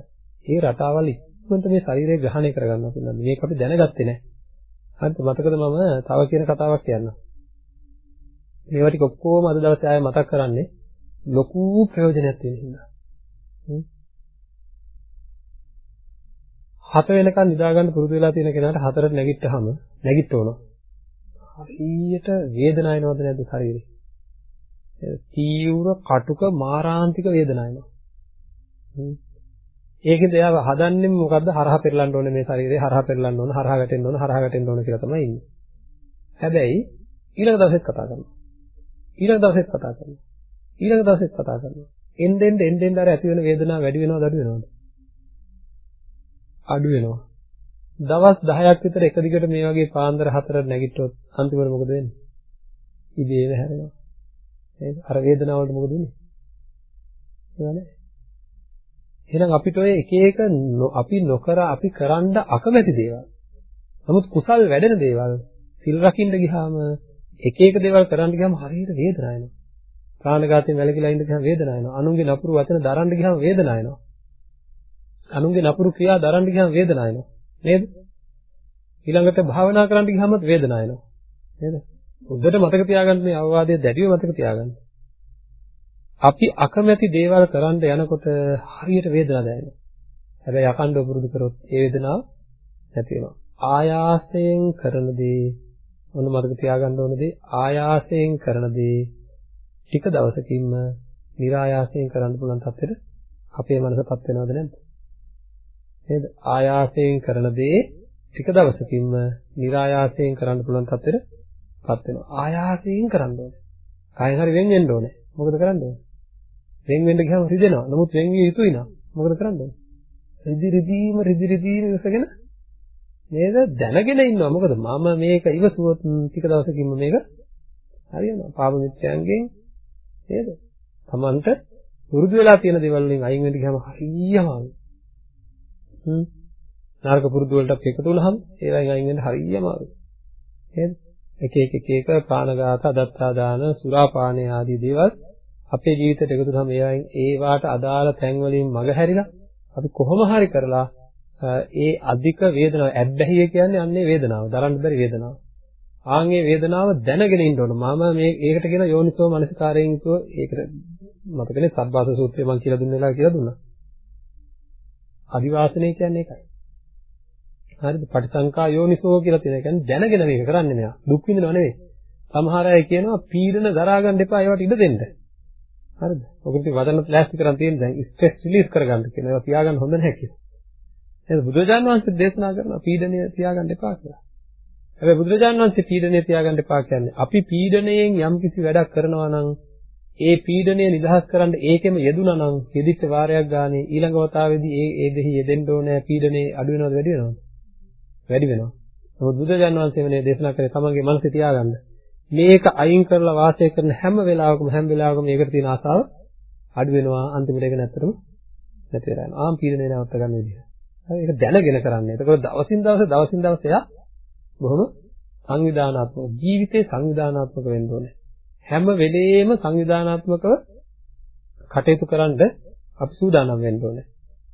ඒ රටාවල් ඉක්මනට මේ ශරීරය ග්‍රහණය කරගන්නවා කියලා. මේක අපි දැනගත්තේ නැහැ. හරිද? මතකද මම තව කියන කතාවක් කියන්නම්. මේවා ටික ඔක්කොම අද දවසේ ආයෙ මතක් කරන්නේ ලොකු ප්‍රයෝජනයක් තියෙන හින්දා. හත වෙනකන් නිදා ගන්න පුරුදු වෙලා තියෙන කෙනාට හතරට නැගිට්ටහම නැගිට ඕන. හරියට වේදනාව එනවද නැද්ද ශරීරේ? තීව්‍ර කටුක මාරාන්තික වේදනාවක් එනවා. ඒකෙන්ද එයාව හදන්නේ මොකද්ද හරහා පෙරලන්න ඕනේ මේ ශරීරේ හරහා පෙරලන්න ඕන හරහා වැටෙන්න ඕන හරහා වැටෙන්න ඕන කියලා තමයි ඉන්නේ. හැබැයි ඊළඟ දවසෙත් කතා කරනවා. ඊළඟ දවසෙත් කතා කරනවා. ඊළඟ දවසෙත් කතා කරනවා. එන්නෙන් එන්නෙන් අර ඇති වෙන වේදනාව වැඩි වෙනවද අඩු වෙනවද? අඩු වෙනවා. දවස් 10ක් විතර එක දිගට මේ වගේ පාන්දර හතරට නැගිට්ටොත් අන්තිමට මොකද වෙන්නේ? ඉබේම හැරෙනවා. නේද? අර වේදනාව වලට මොකද වෙන්නේ? නේද? එහෙනම් අපිට ඔය එක එක අපි නොකර අපි කරන්න අකමැති දේවල්. නමුත් කුසල් වැඩෙන දේවල් සිල් රකින්න ගියාම එක එක දේවල් කරන්න ගියාම හරියට වේදනාව එනවා. ප්‍රාණඝාතයෙන් වැළකීලා ඉන්න ගියාම වේදනාව එනවා. අනුන්ගේ නපුරු වචන දරන්න ගියාම වේදනාව එනවා. අනුන්ගේ නපුරු ක්‍රියා දරන්න ගියාම වේදනාව එනවා. නේද? ඊළඟට භාවනා කරන්න ගියාම වේදනාව එනවා. නේද? උද්දට මතක තියාගන්න මේ අවවාදයේ දැඩිව මතක තියාගන්න. අපි අකමැති දේවල් කරන්න යනකොට හරියට වේදනාවක් දැනෙනවා. හැබැයි අකණ්ඩව පුරුදු කරොත් ඒ වේදනාව නැති වෙනවා. ආයාසයෙන් කරන දේ මොන මතක තියාගන්න ඕන දේ ආයාසයෙන් කරන දේ ටික දවසකින්ම નિરાයාසයෙන් කරන්න පුළුවන් තත්ත්වෙට අපේ මනසපත් වෙනවද නැද්ද? නේද? ආයාසයෙන් කරන දේ ටික දවසකින්ම નિરાයාසයෙන් කරන්න පුළුවන් තත්ත්වෙටපත් වෙනවා. ආයාසයෙන් කරන්න ඕනේ. කායෙන් හරි වෙන් වෙන්න ඕනේ. මොකද කරන්න ඕනේ? වෙන් වෙන්න ගියාම රිදෙනවා. නමුත් වෙන් විය යුතුයි නා. මොකද කරන්න ඕනේ? රිදි රිදීම රිදි රිදීම ඉවසගෙන නේද? දැනගෙන ඉන්නවා. මොකද මම මේක ඉවසුවොත් ටික දවසකින්ම මේක හරියනවා. පාප මිත්‍යයන්ගෙන් නේද? Tamanට පුරුදු වෙලා තියෙන දේවල් වලින් අයින් වෙන්න ගියාම හරියම හ්ම් නරක පුරුදු වලට අපි එකතු වුණාම ඒවෙන් අයින් වෙන්න හරියම අමාරුයි. නේද? එක එක එක එක ප්‍රාණඝාත, අදත්තා දාන, සුරාපානය ආදී දේවල් අපේ ජීවිතයට එකතු වුණාම ඒවෙන් ඒවාට අදාළ තැන් වලින් මගහැරිලා අපි කොහොම හරි කරලා ඒ අධික වේදනාව ඇබ්බැහිය කියන්නේ අන්නේ වේදනාව, දරන්න බැරි වේදනාව. ආන්ගේ වේදනාව දැනගෙන ඉන්න ඕන. මම මේ ඒකට කියන යෝනිසෝ මනසිකාරයෙන් යුතුව ඒකට මතකනේ සබ්බාස සූත්‍රය මම කියලා දුන්න වෙලාව කියලා දුන්නා. අදිවාසනය කියන්නේ ඒකයි. හරිද? පටිසංකා යෝනිසෝ කියලා තියෙන. කියන්නේ දැනගෙන මේක කරන්නේ මෙයා. දුක් විඳිනව නෙවෙයි. සමහර අය කියනවා පීඩන දරා ගන්න එපා ඒවට ඉඩ දෙන්න. හරිද? ඔකට වදන ප්ලාස්ටි කරන් තියෙන දැන් ස්ට්‍රෙස් රිලීස් කරගන්න කියන ඒවා තියාගන්න හොඳ නැහැ කියලා. එහෙනම් බුදුරජාණන් වහන්සේ දේශනා කරනවා පීඩනය තියාගන්න එපා කියලා. හැබැයි බුදුරජාණන් වහන්සේ පීඩනය තියාගන්න එපා කියන්නේ අපි පීඩණයෙන් යම්කිසි වැඩක් කරනවා නම් ඒ පීඩණය නිදහස් කරන්න ඒකෙම යෙදුනා නම් යෙදිච්ච වාරයක් ගානේ ඊළඟ වතාවේදී ඒ ඒ දෙහි යෙදෙන්න ඕනේ පීඩණේ අඩු වෙනවද වැඩි වෙනවද? වැඩි වෙනවා. නමුත් බුදුරජාණන් වහන්සේ මේ දේශනා කරේ තමන්ගේ මනසේ තියාගන්න. මේක අයින් කරලා වාසය කරන හැම වෙලාවකම හැම වෙලාවකම මේකට තියෙන ආසාව අඩු වෙනවා අන්තිමට ඒක නැත්තටම නැති වෙලා යනවා. ආම් පීඩනේ නවත්ත ගන්න විදිහ. හරි ඒක දැනගෙන කරන්නේ. එතකොට දවසින් දවස දවසින් දවස එයා බොහොම සංවිධානාත්මක ජීවිතේ සංවිධානාත්මක වෙන්න ඕනේ. හැම වෙලෙම සංවිධානාත්මකව කටයුතු කරන්න අපි සූදානම් වෙන්න ඕනේ.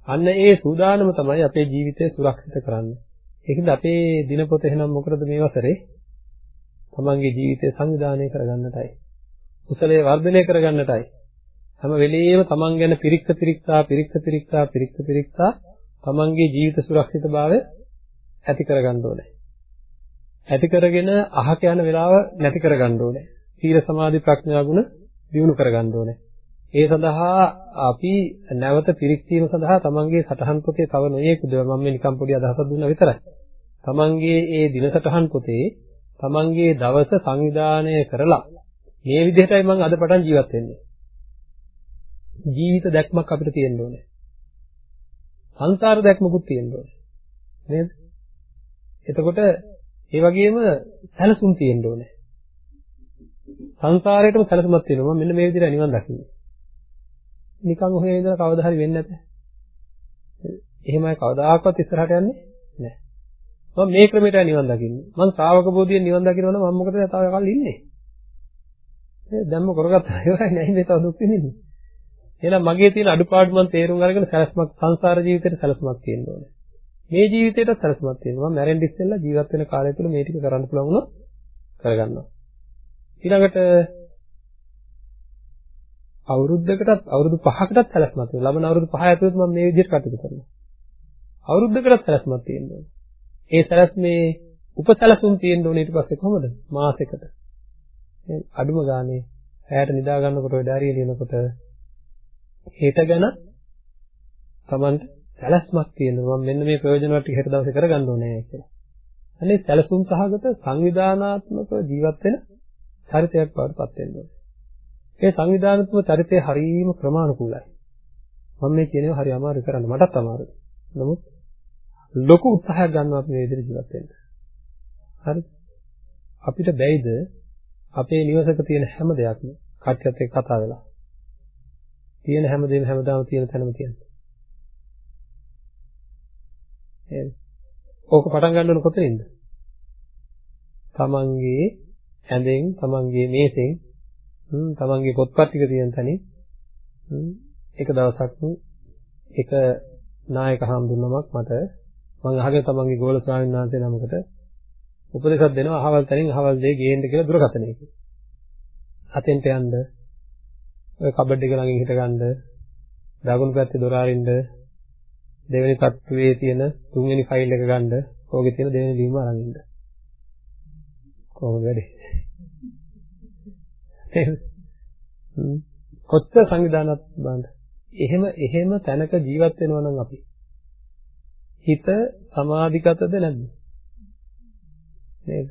අන්න ඒ සූදානම තමයි අපේ ජීවිතය සුරක්ෂිත කරන්නේ. ඒකද අපේ දිනපොත එහෙනම් මොකටද මේ වසරේ? තමන්ගේ ජීවිතය සංවිධානය කරගන්නටයි. කුසලයේ වර්ධනය කරගන්නටයි. හැම වෙලෙම තමන් ගැන පිරික්ස පිරික්සා පිරික්ස පිරික්සා පිරික්ස පිරික්සා තමන්ගේ ජීවිත සුරක්ෂිතභාවය ඇති කරගන්න ඕනේ. ඇති කරගෙන අහක යන වෙලාව නැති කරගන්න ඕනේ. සීල සමාධි ප්‍රඥා ගුණ දියුණු කරගන්න ඕනේ. ඒ සඳහා අපි නැවත පිරික්සීම සඳහා තමන්ගේ සටහන් පොතේ තව නොයෙකුද මම මේ නිකම් පොඩි අදහසක් දුන්නා විතරයි. තමන්ගේ ඒ දින සටහන් පොතේ තමන්ගේ දවස සංවිධානය කරලා මේ විදිහටයි මම අද පටන් ජීවත් වෙන්නේ. ජීවිත දැක්මක් අපිට තියෙන්න ඕනේ. සංසාර දැක්මකුත් තියෙන්න ඕනේ. නේද? එතකොට ඒ වගේම සැලසුම් තියෙන්න ඕනේ. සංසාරයේටම සැලසුමක් තියෙනවා. මම මෙන්න මේ විදිහට නිවන් දකින්නේ. නිකන් ඔහේ ඉඳලා කවදා හරි වෙන්නේ නැත. එහෙමයි කවදාකවත් ඉස්සරහට යන්නේ නැහැ. මම මේ ක්‍රමයටයි නිවන් දකින්නේ. මම ශ්‍රාවක බෝධියෙන් නිවන් දකිනවා නම් මම මොකටද තව කල් ඉන්නේ? නේද? දැන්ම කරගත්තා ඉවරයි නෑ මේ තව දුක් විඳින්නේ. එහෙනම් මගේ තියෙන අඩුපාඩු මම තේරුම් අරගෙන සැලසුමක් සංසාර ජීවිතේට සැලසුමක් තියෙන්න ඕනේ. මේ ජීවිතේට සැලසුමක් තියෙනවා. මම මැරෙන්න ඉස්සෙල්ලා ජීවත් වෙන කාලය තුල මේ ටික කරන්න පුළුවන් වුණොත් කරගන්නවා. ඊළඟට අවුරුද්දකටත් අවුරුදු 5කටත් සැලැස්මක් තියෙනවා. ලබන අවුරුදු 5 ඇතුළත මම මේ විදිහට කටයුතු කරනවා. අවුරුද්දකටත් සැලැස්මක් තියෙන්න ඕනේ. ඒ සැලැස්මේ උපසැලසුම් තියෙන්න ඕනේ ඊට පස්සේ කොහොමද? මාසෙකට. අඩුම ගානේ ඇයට නිදා ගන්නකොට ඔය ඩාරිය ලියනකොට හෙට ගැන Tamanට සැලැස්මක් තියෙනවා. මම මෙන්න මේ ප්‍රයෝජන ටික හෙට දවසේ කරගන්න ඕනේ කියලා. අනේ සැලසුම් සහගත සංවිධානාත්මක ජීවත් වෙන චරිතයක් බවට පත් වෙන්න ඕනේ. ඒ සංවිධානාත්මක චරිතය හරීම ක්‍රමානුකූලයි. මම මේ කියන ඒවා හරි අමාරු කරන්න මටත් අමාරුයි. නමුත් ලොකු උත්සාහයක් ගන්නවා අපි මේ විදිහට ජීවත් වෙන්න. හරිද? අපිට බැයිද අපේ නිවසක තියෙන හැම දෙයක්ම කට්ටියත් එක්ක කතා වෙලා තියෙන හැම දෙයක්ම හැමදාම තියෙන තැනම තියෙනවා. නේද? ඕක පටන් ගන්න ඕන කොතනින්ද? තමන්ගේ ඇඳෙන්, තමන්ගේ මේසෙන්, හ්ම් තමන්ගේ පොත්පත් ටික තියෙන තැනින් හ්ම් එක දවසක් එක නායක හාමුදුරුවමක් මට මම අහගෙන තමන්ගේ ගෝල ස්වාමීන් වහන්සේ නමකට උපදේශයක් දෙනවා අහවල් තැනින් අහවල් දේ ගේන්න කියලා දුරකථනයක. අතෙන්ට යන්න ඔය කබඩ් එක ළඟින් හිටගන්න දකුණු පැත්තේ දොර අරින්න දෙවෙනි තට්ටුවේ තියෙන තුන්වෙනි ෆයිල් එක ගන්න ඕකේ තියෙන දෙවෙනි ලියුම අරන් ඉන්න. කොහොමද වැඩේ? කොච්චර සංවිධානයක් බලන්න. එහෙම එහෙම තැනක ජීවත් වෙනවා නම් අපි හිත සමාධිගතද නැද්ද? නේද?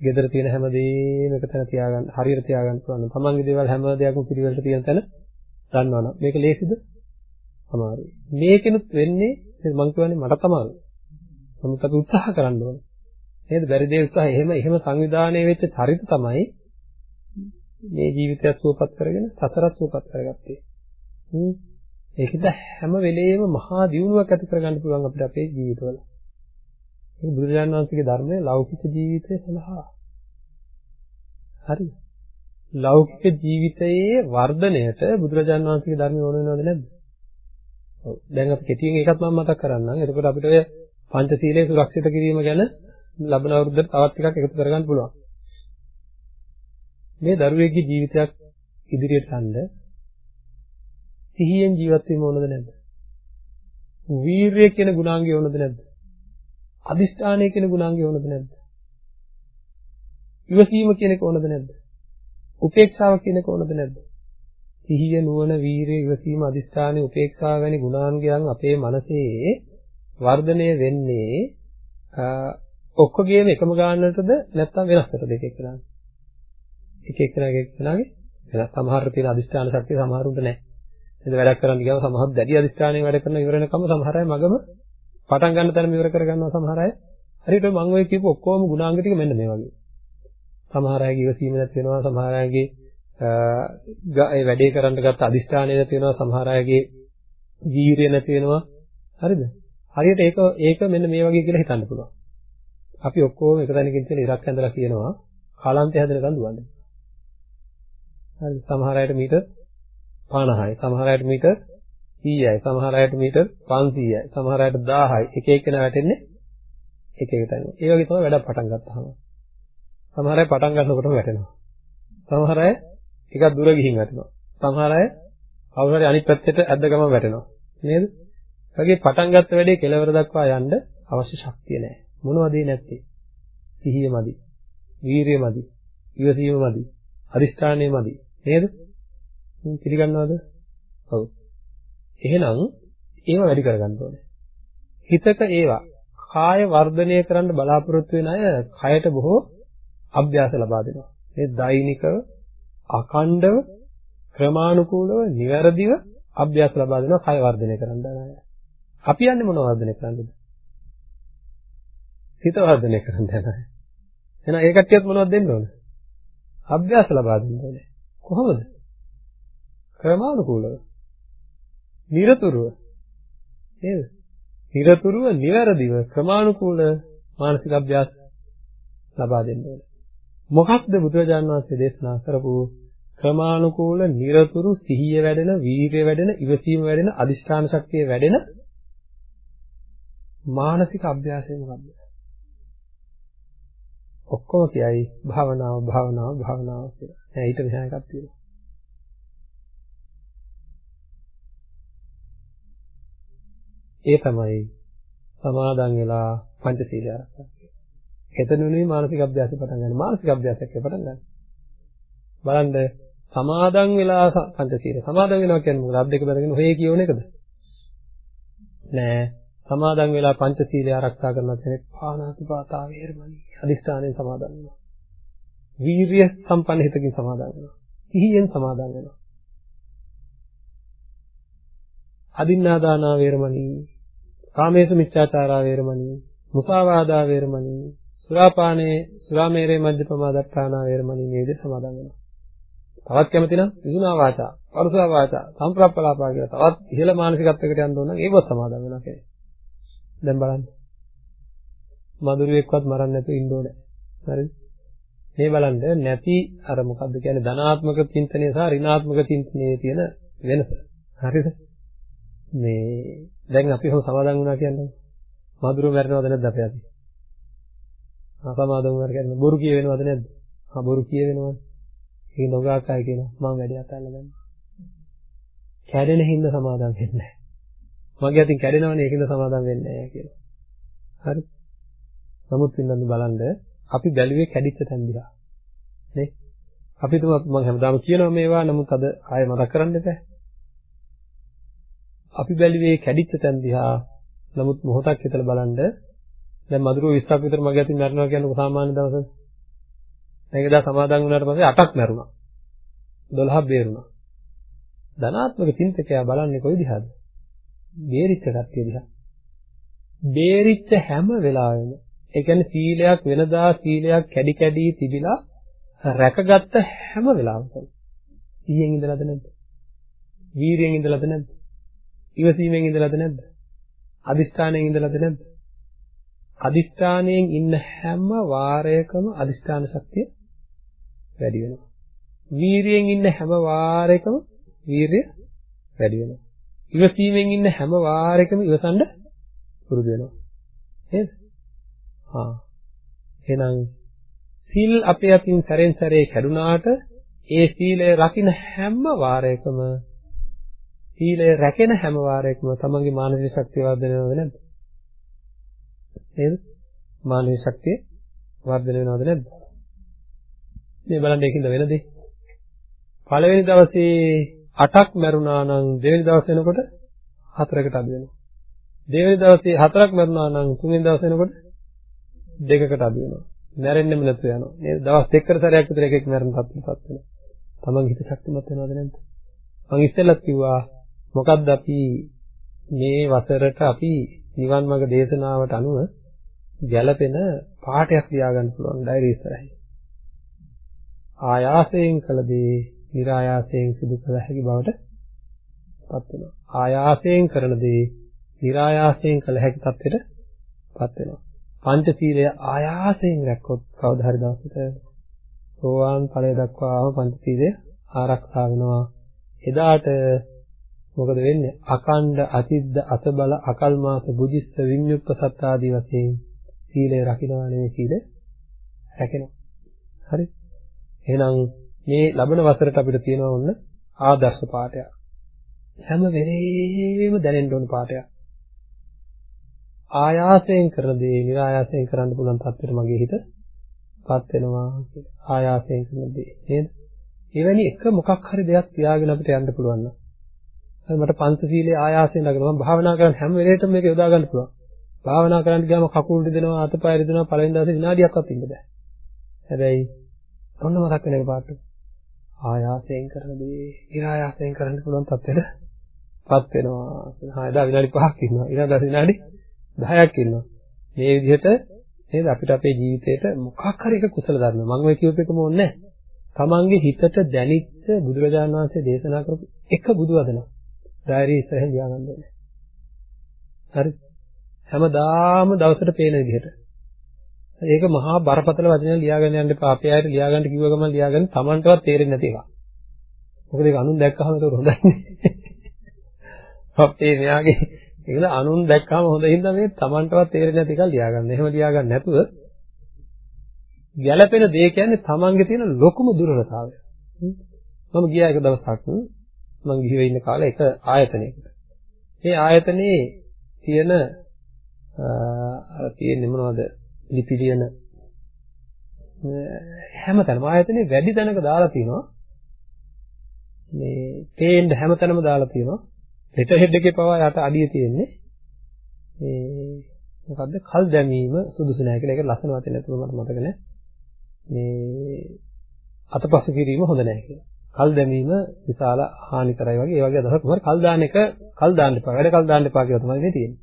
gedara තියෙන හැම දෙයක්ම එක තැන තියාගන්න හරියට තියාගන්න පුළුවන්. තමන්ගේ දේවල් හැම දෙයක්ම පිළිවෙලට තියෙන තැන දන්නවනම් මේක ලේසිද? අමාරුයි. මේකෙනුත් වෙන්නේ මම කියන්නේ මට තමයි. නමුත් අපි උත්සාහ කරන්න ඕනේ. නේද? බැරි දේ උත්සාහ එහෙම එහෙම සංවිධානය වෙච්ච චරිත තමයි මේ ජීවිතය සුවපත් කරගෙන සසරත් සුවපත් කරගත්තේ. හ්ම්. ඒකද හැම වෙලෙම මහා දියුණුවක් ඇති කරගන්න පුළුවන් අපිට අපේ ජීවිතවල. මේ බුදුරජාණන් වහන්සේගේ ධර්මය ලෞකික ජීවිතය සඳහා. හරිද? ලෞකික ජීවිතයේ වර්ධනයට බුදුරජාණන් වහන්සේගේ ධර්මය ඕන වෙනවද නැද්ද? ඔව්. දැන් අපි කෙටියෙන් ඒකත් මම මතක් කරන්නම්. එතකොට අපිට ඔය පංචශීලයේ සුරක්ෂිත කිරීම ගැන ලබන අවුරුද්දට තවත් ටිකක් එකතු කරගන්න පුළුවන්. මේ දරුවෙක්ගේ ජීවිතයක් ඉදිරියට යන්න සිහියෙන් ජීවත් වීම ඕනද නැද්ද? වීරිය කියන ගුණාංගය ඕනද නැද්ද? අදිෂ්ඨානය කියන ගුණාංගය ඕනද නැද්ද? ඉවසීම කියන එක ඕනද නැද්ද? උපේක්ෂාව කියන එක ඕනද නැද්ද? සිහිය නුවණ වීරිය ඉවසීම අදිෂ්ඨානය උපේක්ෂාව වැනි ගුණාංගයන් අපේ මනසේ වර්ධනය වෙන්නේ ඔක්කොගේම එකම ගානකටද නැත්නම් වෙනස්කටද එක එකනා එක එකනාගේ එකනාගේ වෙනස් සමහරට තියෙන අදිෂ්ඨාන ශක්තිය සමහරුන්ට නැහැ. නේද වැඩක් කරන්න ගියාම සමහර දැඩි අදිස්ථානයේ වැඩ කරන ඉවර වෙනකම් සමහර අය මගම පටන් ගන්න තැනම ඉවර කර ගන්නවා සමහර අය. හරියට මම ඔය කියපු ඔක්කොම ගුණාංග ටික මෙන්න මේ වගේ. සමහර අයගේ ඉවසීම නැති වෙනවා සමහර අයගේ ඒ වැඩේ කරන්න ගත්ත අදිස්ථානය නැති වෙනවා සමහර අයගේ වීරිය නැති වෙනවා. හරිද? හරියට ඒක ඒක මෙන්න මේ වගේ කියලා හිතන්න පුළුවන්. අපි ඔක්කොම එක තැනකින් තියෙන ඉරක් ඇඳලා කියනවා කාලාන්තය හැදෙනකන් දුවන්නේ හරි සමහර අයට මීටර් 50යි. සමහර අයට මීටර් 100යි. සමහර අයට මීටර් 500යි. සමහර අයට 1000යි. එක එකන වැටෙන්නේ එක එක තැන. ඒ වගේ තමයි වැඩක් පටන් ගත්තාම. සමහර අය පටන් ගන්නකොටම වැටෙනවා. සමහර අය ටිකක් දුර ගිහින් වැටෙනවා. සමහර අය කවුරු හරි අනිත් පැත්තට ඇද්ද ගමන් වැටෙනවා. නේද? වගේ පටන් ගත්ත වැඩේ කෙලවර දක්වා යන්න අවශ්‍ය ශක්තිය නැහැ. මොනවද නැත්තේ? සිහිය මදි. වීරිය මදි. ඉවසීම මදි. අදිෂ්ඨානය මදි. නේද? පිළිගන්නවද? ඔව්. එහෙනම් ඒව වැඩි කරගන්න ඕනේ. හිතක ඒවා කාය වර්ධනය කරන්න බලාපොරොත්තු වෙන අය කයට බොහෝ අභ්‍යාස ලබා දෙනවා. මේ දෛනිකව අඛණ්ඩව ක්‍රමානුකූලව નિවැරදිව අභ්‍යාස ලබා දෙනවා කය වර්ධනය කරන්න අය. අපි යන්නේ මොනව වර්ධනය කරන්නද? හිත වර්ධනය කරන්න යනවා. එහෙනම් ඒ කට්ටියත් මොනවද දෙන්න ඕන? අභ්‍යාස ලබා දෙන්න ඕනේ. කොහොමද? ක්‍රමානුකූලව. නිරතුරුව. නේද? නිරතුරුව නිවැරදිව ක්‍රමානුකූල මානසික අභ්‍යාස ලබා දෙන්න ඕනේ. මොකක්ද බුදුරජාණන් වහන්සේ දේශනා කරපු ක්‍රමානුකූල නිරතුරු සිහිය වැඩෙන, වීර්ය වැඩෙන, ඉවසීම වැඩෙන, අදිෂ්ඨාන ශක්තිය වැඩෙන මානසික අභ්‍යාසය මොකක්ද? ඔක්කොම කියයි භාවනාව භාවනාව භාවනාව කියලා. නෑ ඊට මෙහා එකක් තියෙනවා. ඒ තමයි සමාදන් වෙලා පංචශීලය ආරක්ෂා කරනවා. එතනුනේ මානසික අභ්‍යාසය පටන් ගන්න. මානසික අභ්‍යාසයක් පටන් ගන්න. බලන්න සමාදන් වෙලා පංචශීලය. සමාදන් වෙනවා කියන්නේ මොකද? අත් දෙක බැලගෙන ඔහේ කියවන එකද? නෑ. සමාදන් වෙලා පංචශීලය ආරක්ෂා කරනවා කියන්නේ පාණාතිපාතා වේරමණී. අදිස්ථානයෙන් සමාදන් වෙනවා. වීරිය සම්පන්න හිතකින් සමාදන් වෙනවා. සිහියෙන් සමාදන් වෙනවා. අදින්නාදානා වේරමණී කාමේසු මිච්ඡාචාරා වේරමණී මුසාවාදා වේරමණී සුරාපානේ සුරාමේරේ මජ්ජපමාදත්තානා වේරමණී මේ විදිහට සමාදන් වෙනවා. තවත් කැමති නම් විසුනා වාචා, පරුසා වාචා, සම්ප්‍රප්පලාපා කියලා තවත් ඉහළ මානසිකත්වයකට යන්න ඕන නම් ඒකවත් සමාදන් වෙනවා කියන්නේ. දැන් බලන්න. මధుරයෙක්වත් මරන්න නැතුව ඉන්න ඕනේ. හරිද? මේ බලන්න නැති අර මොකද්ද කියන්නේ ධනාත්මක චින්තනය සහ ඍණාත්මක චින්තනයේ තියෙන වෙනස. හරිද? මේ දැන් අපි හොම සමාදන් වුණා කියන්නේ මధుරව මැරෙනවද නැද්ද අපේ අතේ? අසමාදන් වුණා කියන්නේ බොරු කියවෙනවද නැද්ද? ආ බොරු කියවෙනවද? ඒක නොගාකයි කියනවා මම වැඩි අතල්ලා ගන්න. කැඩෙන හින්දා සමාදන් වෙන්නේ නැහැ. මගේ අතින් කැඩෙනවනේ ඒකින්ද සමාදම් වෙන්නේ නැහැ කියලා. හරි. නමුත් ඉන්නත් බලන්න අපි බැලුවේ කැඩිච්ච තැන් දිහා. නේ? අපි තුම මම හැමදාම කියනවා මේවා නමුත් අද ආයෙ මතක් කරන්න එපා. අපි බැලුවේ කැඩිච්ච තැන් දිහා නමුත් මොහොතක් හිතලා බලන්න දැන් මధుරෝ 20ක් විතර මගේ අතින් මැරෙනවා කියන්නේ සාමාන්‍ය දවසක. දැන් එදා සමාදන් වුණාට පස්සේ 8ක් මැරුණා. 12ක් බේරුණා. ධනාත්මක චින්තකයා බලන්නේ කොයි දිහාද? බේරිච්ච කට්ටිය දිහා. බේරිච්ච හැම වෙලාවෙම ඒ කියන්නේ සීලයක් වෙනදා සීලයක් කැඩි කැඩි තිබිලා රැකගත්ත හැම වෙලාවකම ඊයෙන් ඉඳලාද නැද්ද? වීරියෙන් ඉඳලාද නැද්ද? ඉවසීමෙන් ඉඳලාද නැද්ද? අදිෂ්ඨානයෙන් ඉඳලාද නැද්ද? අදිෂ්ඨානයෙන් ඉන්න හැම වාරයකම අදිෂ්ඨාන ශක්තිය වැඩි වෙනවා. වීරියෙන් ඉන්න හැම වාරයකම වීරිය වැඩි වෙනවා. ඉවසීමෙන් ඉන්න හැම වාරයකම ඉවසන්න පුරුදු වෙනවා. නේද? හා. එහෙනම් සීල් අපේ අතින් සැරෙන් සැරේ කැඩුනාට ඒ සීලය රකින්න හැම වාරයකම සීලය රැකෙන හැම වාරයකම තමන්ගේ මානසික ශක්තිය වර්ධනය වෙනවද නැද්ද? නේද? මානසික ශක්තිය වර්ධනය වෙනවද නැද්ද? මේ බලන්න ඒකින්ද වෙන දේ. පළවෙනි දවසේ 8ක් මැරුණා නම් දෙවෙනි දවස් වෙනකොට 4කට අඩු වෙනවා. දෙවෙනි දවසේ 4ක් මැරුණා නම් තුන්වෙනි දවස් වෙනකොට 2කට අඩු වෙනවා. මැරෙන්නෙම නැතු වෙනවා. නේද? දවස් දෙකකට සැරයක් විතර එකෙක් මැරෙන තත්ත්වයකට වෙනවා. තමන් හිත ශක්තිමත් වෙනවද නැද්ද? මම ඉස්සෙල්ලත් කිව්වා මොකද්ද අපි මේ වසරට අපි නිවන් මාර්ග දේශනාවට අනුව ගැළපෙන පාඩයක් ලියාගන්න පුළුවන් ඩයරි ඉස්සරහින්. ආයාසයෙන් කළ දේ નિરાයාසයෙන් සිදු කළ හැකි බවට පත් වෙනවා. ආයාසයෙන් කරන දේ નિરાයාසයෙන් කළ හැකි තත්ත්වයට පත් වෙනවා. පංචශීලය ආයාසයෙන් රැක්කොත් කවදා හරි දවසක සෝවාන් ඵලය දක්වාම පංචශීලය ආරක්ෂා වෙනවා. එදාට මොකද වෙන්නේ? අකණ්ඩ අතිද්ද අතබල අකල්මාස බුද්ධිස්ස විඤ්ඤුප්පසත් ආදී වශයෙන් සීලය රකින්නවා නෙවෙයි සීල රැකෙනවා. හරි. එහෙනම් මේ ලබන වසරට අපිට තියෙනවා ඔන්න ආදර්ශ පාඩයක්. හැම වෙලේම දැනෙන්න ඕන පාඩයක්. ආයාසයෙන් කරන දේ નિરાයාසයෙන් කරන්න පුළුවන් තත්ත්වෙට මගේ හිත පත් වෙනවා කියලා. ආයාසයෙන් කරන දේ නේද? එවැනි එක මොකක් හරි දෙයක් තියාගෙන අපිට යන්න පුළුවන් නම්. මට පංචශීලයේ ආයාසයෙන් නගනවා. මම භාවනා කරන හැම වෙලේටම මේක යොදා ගන්න පුළුවන්. භාවනා කරන්න ගියාම කකුල් රිදෙනවා, අතපය රිදෙනවා, පළවෙනි දවසේ විනාඩියක්වත් ඉන්න බෑ. හැබැයි ඔන්න මතක් වෙන එක පාට. ආයාසයෙන් කරන දේ ඉරායාසයෙන් කරන්න පුළුවන් තත්ත්වෙට පත් වෙනවා. හා එදා විනාඩි 5ක් ඉන්නවා. ඊළඟ විනාඩි 10ක් ඉන්නවා. මේ විදිහට නේද අපිට අපේ ජීවිතේට මොකක් හරි එක කුසල ධර්ම. මම ඔය කියූප එකම ඕනේ තමන්ගේ හිතට දැනිච්ච බුදුරජාණන් වහන්සේ දේශනා කරපු එක බුදු වදන. ඩයරි ඉස්සරහින් ලියාගන්න ඕනේ. හරි. හැමදාම දවසට පේන විදිහට. ඒක මහා බරපතල වචනයක් ලියාගෙන යන්න එපා. අපේ අයට ලියාගන්න කිව්ව ගමන් ලියාගන්න Tamanටවත් තේරෙන්නේ නැති එකක්. මොකද ඒක අනුන් දැක්කහම ඒක හොඳයි. අපේ මෙයාගේ ඒකද අනුන් දැක්කම හොඳින්ද මේ Tamanටවත් තේරෙන්නේ නැති එකක් ලියාගන්න. එහෙම ලියාගන්න නැතුව ගැළපෙන දේ කියන්නේ Tamanගේ තියෙන ලොකුම දුර්වලතාවය. මම ගියා එක දවසක් මම ගිහිව ඉන්න කාලේ එක ආයතනයකට. මේ ආයතනයේ තියෙන අර තියෙන්නේ මොනවද ලිපි ලියන හැමතැනම ආයතනේ වැඩි තැනක දාලා තිනවා. මේ පේන්න හැමතැනම දාලා තිනවා. ලෙටර් හෙඩ් එකේ පවා යට අඩිය තියෙන්නේ. මේ මොකද්ද? කල් දැමීම සුදුසු නැහැ කියලා. ඒක ලස්සන වචන නැතුව මට මතක නැහැ මේ අතපසු කිරීම හොඳ නැහැ කියලා. කල් දැමීම විශාල හානි කරයි වගේ. ඒ වගේ අදහසක් මොකද කල් දාන්න එක කල් දාන්න එපා. වැඩ කල් දාන්න එපා කියලා තමයි මේ තියෙන්නේ.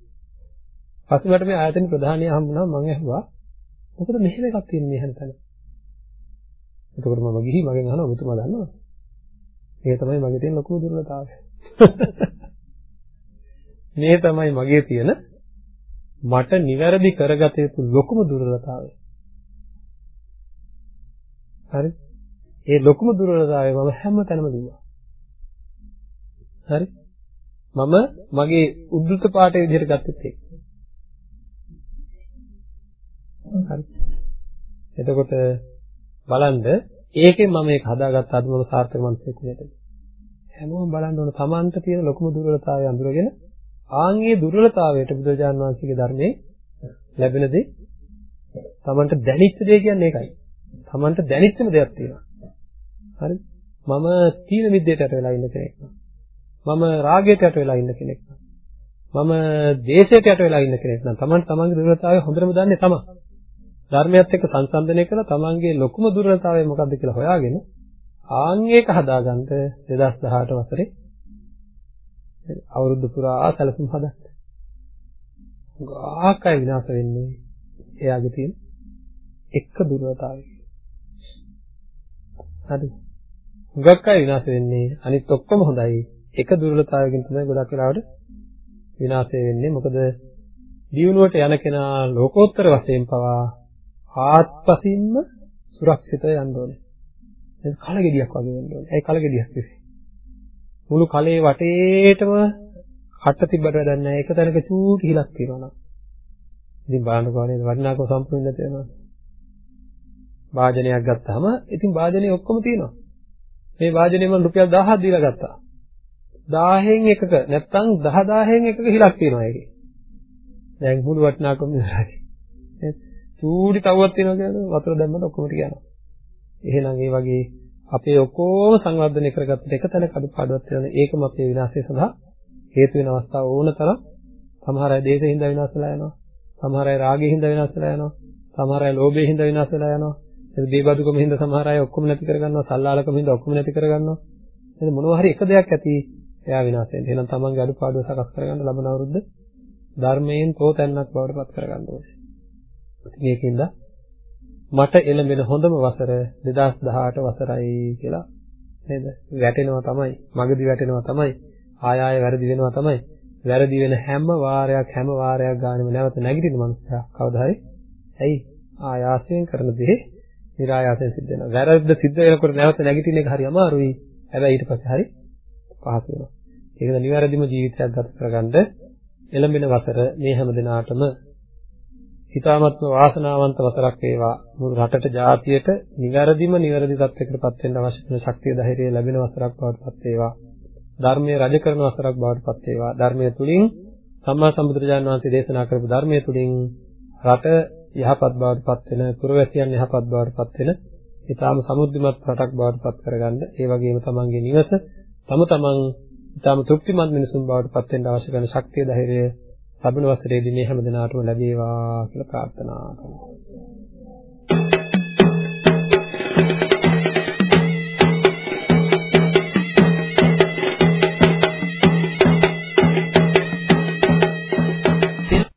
පස්සේ මට මේ ආයතන ප්‍රධානියා හම්බුණා මම ඇහුවා මොකද මෙහෙම එකක් තියෙන මේ හැන්තන. එතකොට මම ගිහි මගෙන් අහනවා ඔබතුමා දන්නවද? මේ තමයි මගේ තියෙන ලොකුම දුර්වලතාවය. මේ තමයි මගේ තියෙන මට නිවැරදි කරගත යුතු ලොකුම දුර්වලතාවය. හරි? ඒ ලොකුම දුර්වලතාවය මම හැම තැනම දිනුවා. හරි? මම මගේ උද්දෘත පාඩේ විදිහට ගත්තත් ඒක. හරි. එතකොට බලන්න ඒකෙන් මම මේක හදාගත්ත අද මම සාර්ථක මනසෙක් විදිහට. හැමෝම බලන්න ඕන Tamanට තියෙන ලොකුම දුර්වලතාවය අඳුරගෙන ආන්ගේ දුර්වලතාවයට බුදුරජාණන් වහන්සේගේ ධර්මයේ ලැබෙන දේ Tamanට දැනෙච්ච දේ කියන්නේ ඒකයි. Tamanට දැනෙච්චම දෙයක් තියෙනවා. හරිද? මම තීන මිද්දේට යට වෙලා ඉන්න කෙනෙක්. මම රාගයට යට වෙලා ඉන්න කෙනෙක්. මම ද්වේෂයට යට වෙලා ඉන්න කෙනෙක් නම් Taman තමන්ගේ දුර්වලතාවය හොඳටම දන්නේ තමයි. ධර්මයත් එක්ක සංසන්දනය කරලා තමන්ගේ ලොකුම දුර්වලතාවය මොකක්ද කියලා හොයාගෙන ආන් ඒක හදාගන්න 2018 වසරේ අවුරුදු පුරා සැලසුම් හදන්න. ගාක් අය විනාශ වෙන්නේ එයාගේ තියෙන එක දුර්වලතාවය. හරි. ගාක් අය විනාශ වෙන්නේ අනිත් ඔක්කොම හොඳයි. එක දුර්වලතාවයකින් තමයි ගොඩක් වෙලාවට විනාශය වෙන්නේ. මොකද දියුණුවට යන කෙනා ලෝකෝත්තර වශයෙන් පවා ආත්පසින්ම සුරක්ෂිතව යන්න ඕනේ. ඒක කලගෙඩියක් වගේ වෙන්න ඕනේ. ඒ කලගෙඩියක් නෙවෙයි. මුළු කලේ වටේටම කට තිබ්බට වැඩක් නැහැ. එක තැනක චූටි හිලක් තියෙනවා නම්. ඉතින් බලන්නකෝ නේද වටිනාකම සම්පූර්ණ නැති වෙනවා. වාජනයක් ගත්තාම ඉතින් වාජනේ ඔක්කොම තියෙනවා. මේ වාජනේ මම රුපියල් 1000ක් දීලා ගත්තා. 1000න් එකක නැත්තම් 10000න් එකක හිලක් තියෙනවා ඒකේ. දැන් මුළු වටිනාකම ඉවරයි. චූටි තවුවක් තියෙනවා කියන්නේ වතුර දැම්මම ඔක්කොම ටික යනවා. එහෙනම් ඒ වගේ අපේ ඔක්කොම සංවර්ධනය කරගත්තට එක තැනක අඩුපාඩුවක් තියෙනවා. ඒකම අපේ විනාශය සඳහා හේතු වෙන අවස්ථා ඕන තරම් සමහර අය දේශයෙන් හින්දා විනාශ වෙලා යනවා. සමහර අය රාගයෙන් හින්දා විනාශ වෙලා යනවා. සමහර අය ලෝභයෙන් හින්දා විනාශ වෙලා යනවා. එතන දීබදුකම හින්දා සමහර අය ඔක්කොම නැති කරගන්නවා. සල්ලාලකම හින්දා ඔක්කොම නැති කරගන්නවා. එතන මොනවා හරි එක දෙයක් ඇති එයා විනාශ වෙනවා. එහෙනම් තමන්ගේ අඩුපාඩුව සකස් කරගන්න ලබන අවුරුද්ද ධර්මයෙන් තෝතැන්නක් බවට පත් කරගන්න ඕනේ. මේකින්ද මට එළඹෙන හොඳම වසර 2018 වසරයි කියලා නේද? වැටෙනවා තමයි, මගදී වැටෙනවා තමයි, ආය ආය වැරදි වෙනවා තමයි. වැරදි වෙන හැම වාරයක් හැම වාරයක් ගානෙම නැවත නැගිටින මනුස්සයා කවදා හරි ඇයි ආයාසයෙන් කරන දේ નિરાයාසයෙන් සිද්ධ වෙනවා. වැරද්ද සිද්ධ වෙනකොට නැවත නැගිටින එක හරි අමාරුයි. හැබැයි ඊට පස්සේ හරි පහසු වෙනවා. ඒකද නිවැරදිම ජීවිතයක් ගත කරගන්න එළඹෙන වසර මේ හැම දිනාටම හිතාමත්ම වාසනාවන්ත වසරක් වේවා. මුළු රටට ජාතියට නිවැරදිම නිවැරදි තත්යකටපත් වෙන්න අවශ්‍ය කරන ශක්තිය ධෛර්යය ලැබෙන වසරක් බවට පත් වේවා. ධර්මයේ රජ කරන වසරක් බවට පත් වේවා. ධර්මයේ තුලින් සම්මා සම්බුදුරජාණන් වහන්සේ දේශනා කරපු ධර්මයේ තුලින් රට යහපත් බවට පත් වෙන පුරවැසියන් යහපත් බවට පත් වෙන ඊටාම සමුද්දිමත් රටක් බවට පත් කරගන්න. ඒ වගේම තමන්ගේ නිවස තම තමන් ඊටාම තෘප්තිමත් මිනිසුන් බවට පත් වෙන්න අවශ්‍ය කරන ශක්තිය ධෛර්යය ලැබෙන වසරේදී මේ හැම දිනාටම ලැබේවා කියලා ප්‍රාර්ථනා කරනවා.